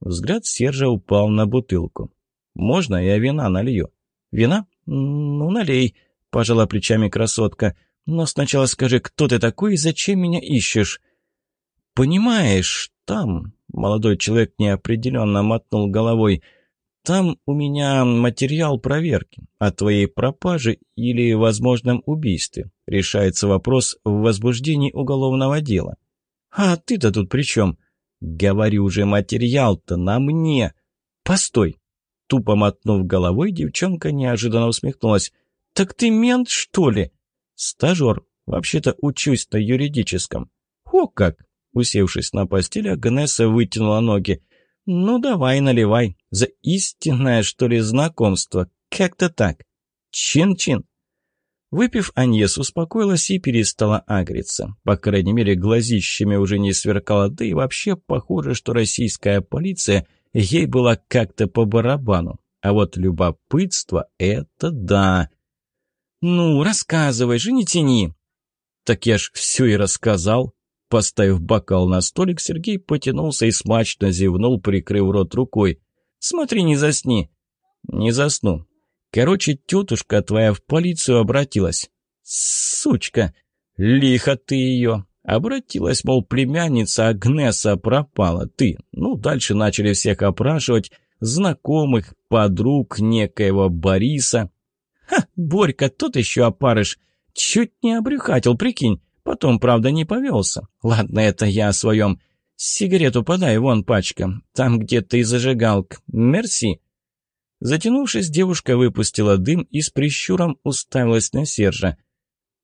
Взгляд Сержа упал на бутылку. «Можно я вина налью?» «Вина? Ну, налей», — пожала плечами красотка. «Но сначала скажи, кто ты такой и зачем меня ищешь?» «Понимаешь, там...» — молодой человек неопределенно мотнул головой. Там у меня материал проверки о твоей пропаже или возможном убийстве. Решается вопрос в возбуждении уголовного дела. А ты-то тут при чем? Говорю же, материал-то на мне. Постой. Тупо мотнув головой, девчонка неожиданно усмехнулась. «Так ты мент, что ли?» «Стажер. Вообще-то учусь на юридическом». «О как!» Усевшись на постели, Агнеса вытянула ноги. «Ну, давай, наливай. За истинное, что ли, знакомство. Как-то так. Чин-чин». Выпив, Аньес успокоилась и перестала агриться. По крайней мере, глазищами уже не сверкала, да и вообще похоже, что российская полиция ей была как-то по барабану. А вот любопытство — это да. «Ну, рассказывай же, не тяни!» «Так я ж все и рассказал», Поставив бокал на столик, Сергей потянулся и смачно зевнул, прикрыв рот рукой. «Смотри, не засни!» «Не засну. Короче, тетушка твоя в полицию обратилась». «Сучка! Лихо ты ее!» Обратилась, мол, племянница Агнеса пропала. Ты. Ну, дальше начали всех опрашивать. Знакомых, подруг некоего Бориса. Ха, Борька, тут еще опарыш. Чуть не обрюхатил, прикинь. Потом, правда, не повелся. Ладно, это я о своем. Сигарету подай, вон пачка. Там где-то и зажигалка. Мерси. Затянувшись, девушка выпустила дым и с прищуром уставилась на Сержа.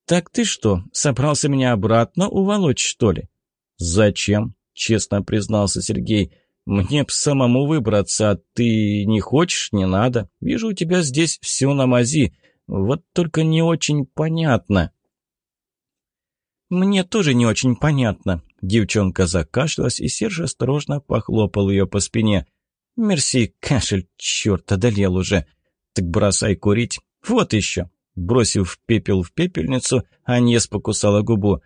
«Так ты что, собрался меня обратно уволочь, что ли?» «Зачем?» — честно признался Сергей. «Мне б самому выбраться, а ты не хочешь, не надо. Вижу, у тебя здесь все на мази. Вот только не очень понятно». «Мне тоже не очень понятно». Девчонка закашлялась, и Серж осторожно похлопал ее по спине. «Мерси, кашель, черт, одолел уже. Так бросай курить. Вот еще». Бросив пепел в пепельницу, Аньес покусала губу.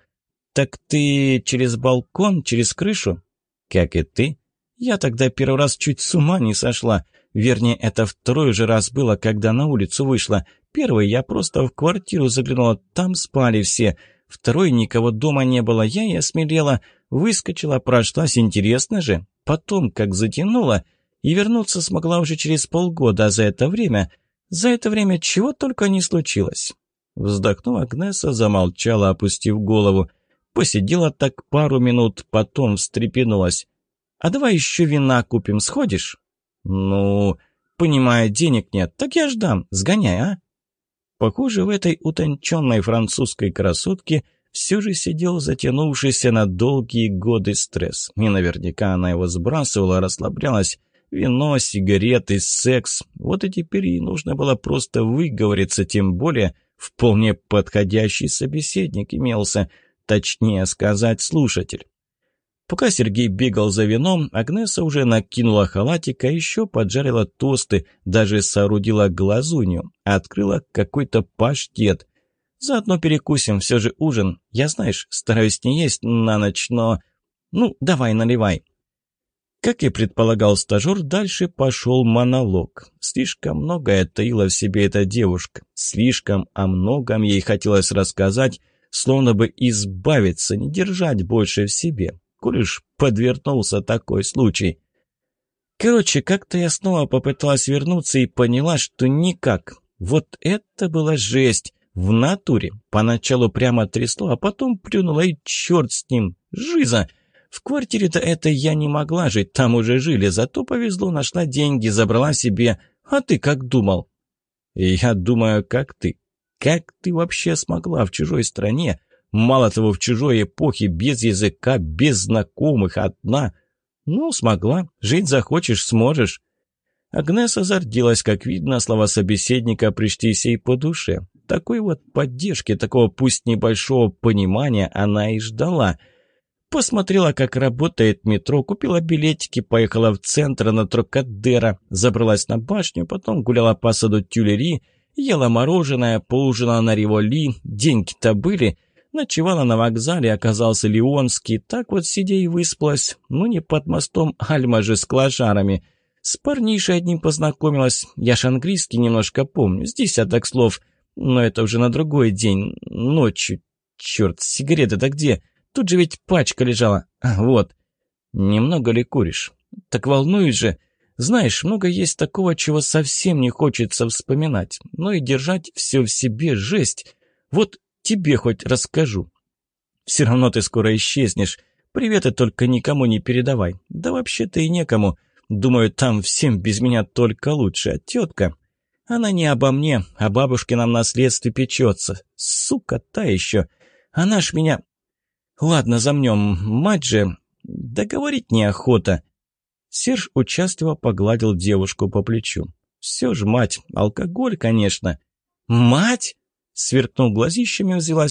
«Так ты через балкон, через крышу?» «Как и ты?» «Я тогда первый раз чуть с ума не сошла. Вернее, это второй же раз было, когда на улицу вышла. Первый я просто в квартиру заглянула, там спали все. Второй никого дома не было, я и осмелела. Выскочила, прошлась, интересно же. Потом, как затянула, и вернуться смогла уже через полгода, а за это время... За это время чего только не случилось. Вздохнув, Агнеса замолчала, опустив голову. Посидела так пару минут, потом встрепенулась. «А давай еще вина купим, сходишь?» «Ну, понимаю, денег нет, так я ждам, сгоняй, а?» Похоже, в этой утонченной французской красотке все же сидел затянувшийся на долгие годы стресс. И наверняка она его сбрасывала, расслаблялась. Вино, сигареты, секс. Вот и теперь ей нужно было просто выговориться, тем более вполне подходящий собеседник имелся, точнее сказать, слушатель. Пока Сергей бегал за вином, Агнеса уже накинула халатик, а еще поджарила тосты, даже соорудила глазунью, открыла какой-то паштет. Заодно перекусим, все же ужин. Я, знаешь, стараюсь не есть на ночь, но... Ну, давай, наливай. Как и предполагал стажер, дальше пошел монолог. Слишком многое таила в себе эта девушка. Слишком о многом ей хотелось рассказать, словно бы избавиться, не держать больше в себе коль уж подвернулся такой случай. Короче, как-то я снова попыталась вернуться и поняла, что никак. Вот это была жесть. В натуре. Поначалу прямо трясло, а потом плюнула, и черт с ним. Жиза! В квартире-то это я не могла жить, там уже жили. Зато повезло, нашла деньги, забрала себе. А ты как думал? Я думаю, как ты. Как ты вообще смогла в чужой стране Мало того, в чужой эпохе, без языка, без знакомых, одна. Ну, смогла. Жить захочешь, сможешь. Агнеса зарделась, как видно, слова собеседника пришлись ей по душе. Такой вот поддержки, такого пусть небольшого понимания она и ждала. Посмотрела, как работает метро, купила билетики, поехала в центр на Трокадера, забралась на башню, потом гуляла по саду Тюлери, ела мороженое, поужинала на Риволи, деньги-то были, Ночевала на вокзале, оказался Леонский. Так вот сидя и выспалась. Ну, не под мостом Альма же с клажарами. С парнишей одним познакомилась. Я ж английский немножко помню. С десяток слов. Но это уже на другой день. Ночью. Черт, сигареты-то где? Тут же ведь пачка лежала. А, вот. Немного ли куришь? Так волнуюсь же. Знаешь, много есть такого, чего совсем не хочется вспоминать, но и держать все в себе жесть. Вот тебе хоть расскажу. Все равно ты скоро исчезнешь. Приветы только никому не передавай. Да вообще-то и некому. Думаю, там всем без меня только лучше. А тетка... Она не обо мне, а бабушкином наследстве печется. Сука та еще. Она ж меня... Ладно, замнем. Мать же... Договорить неохота. Серж участливо погладил девушку по плечу. Все ж, мать, алкоголь, конечно. Мать? Сверкнул глазищами, взялась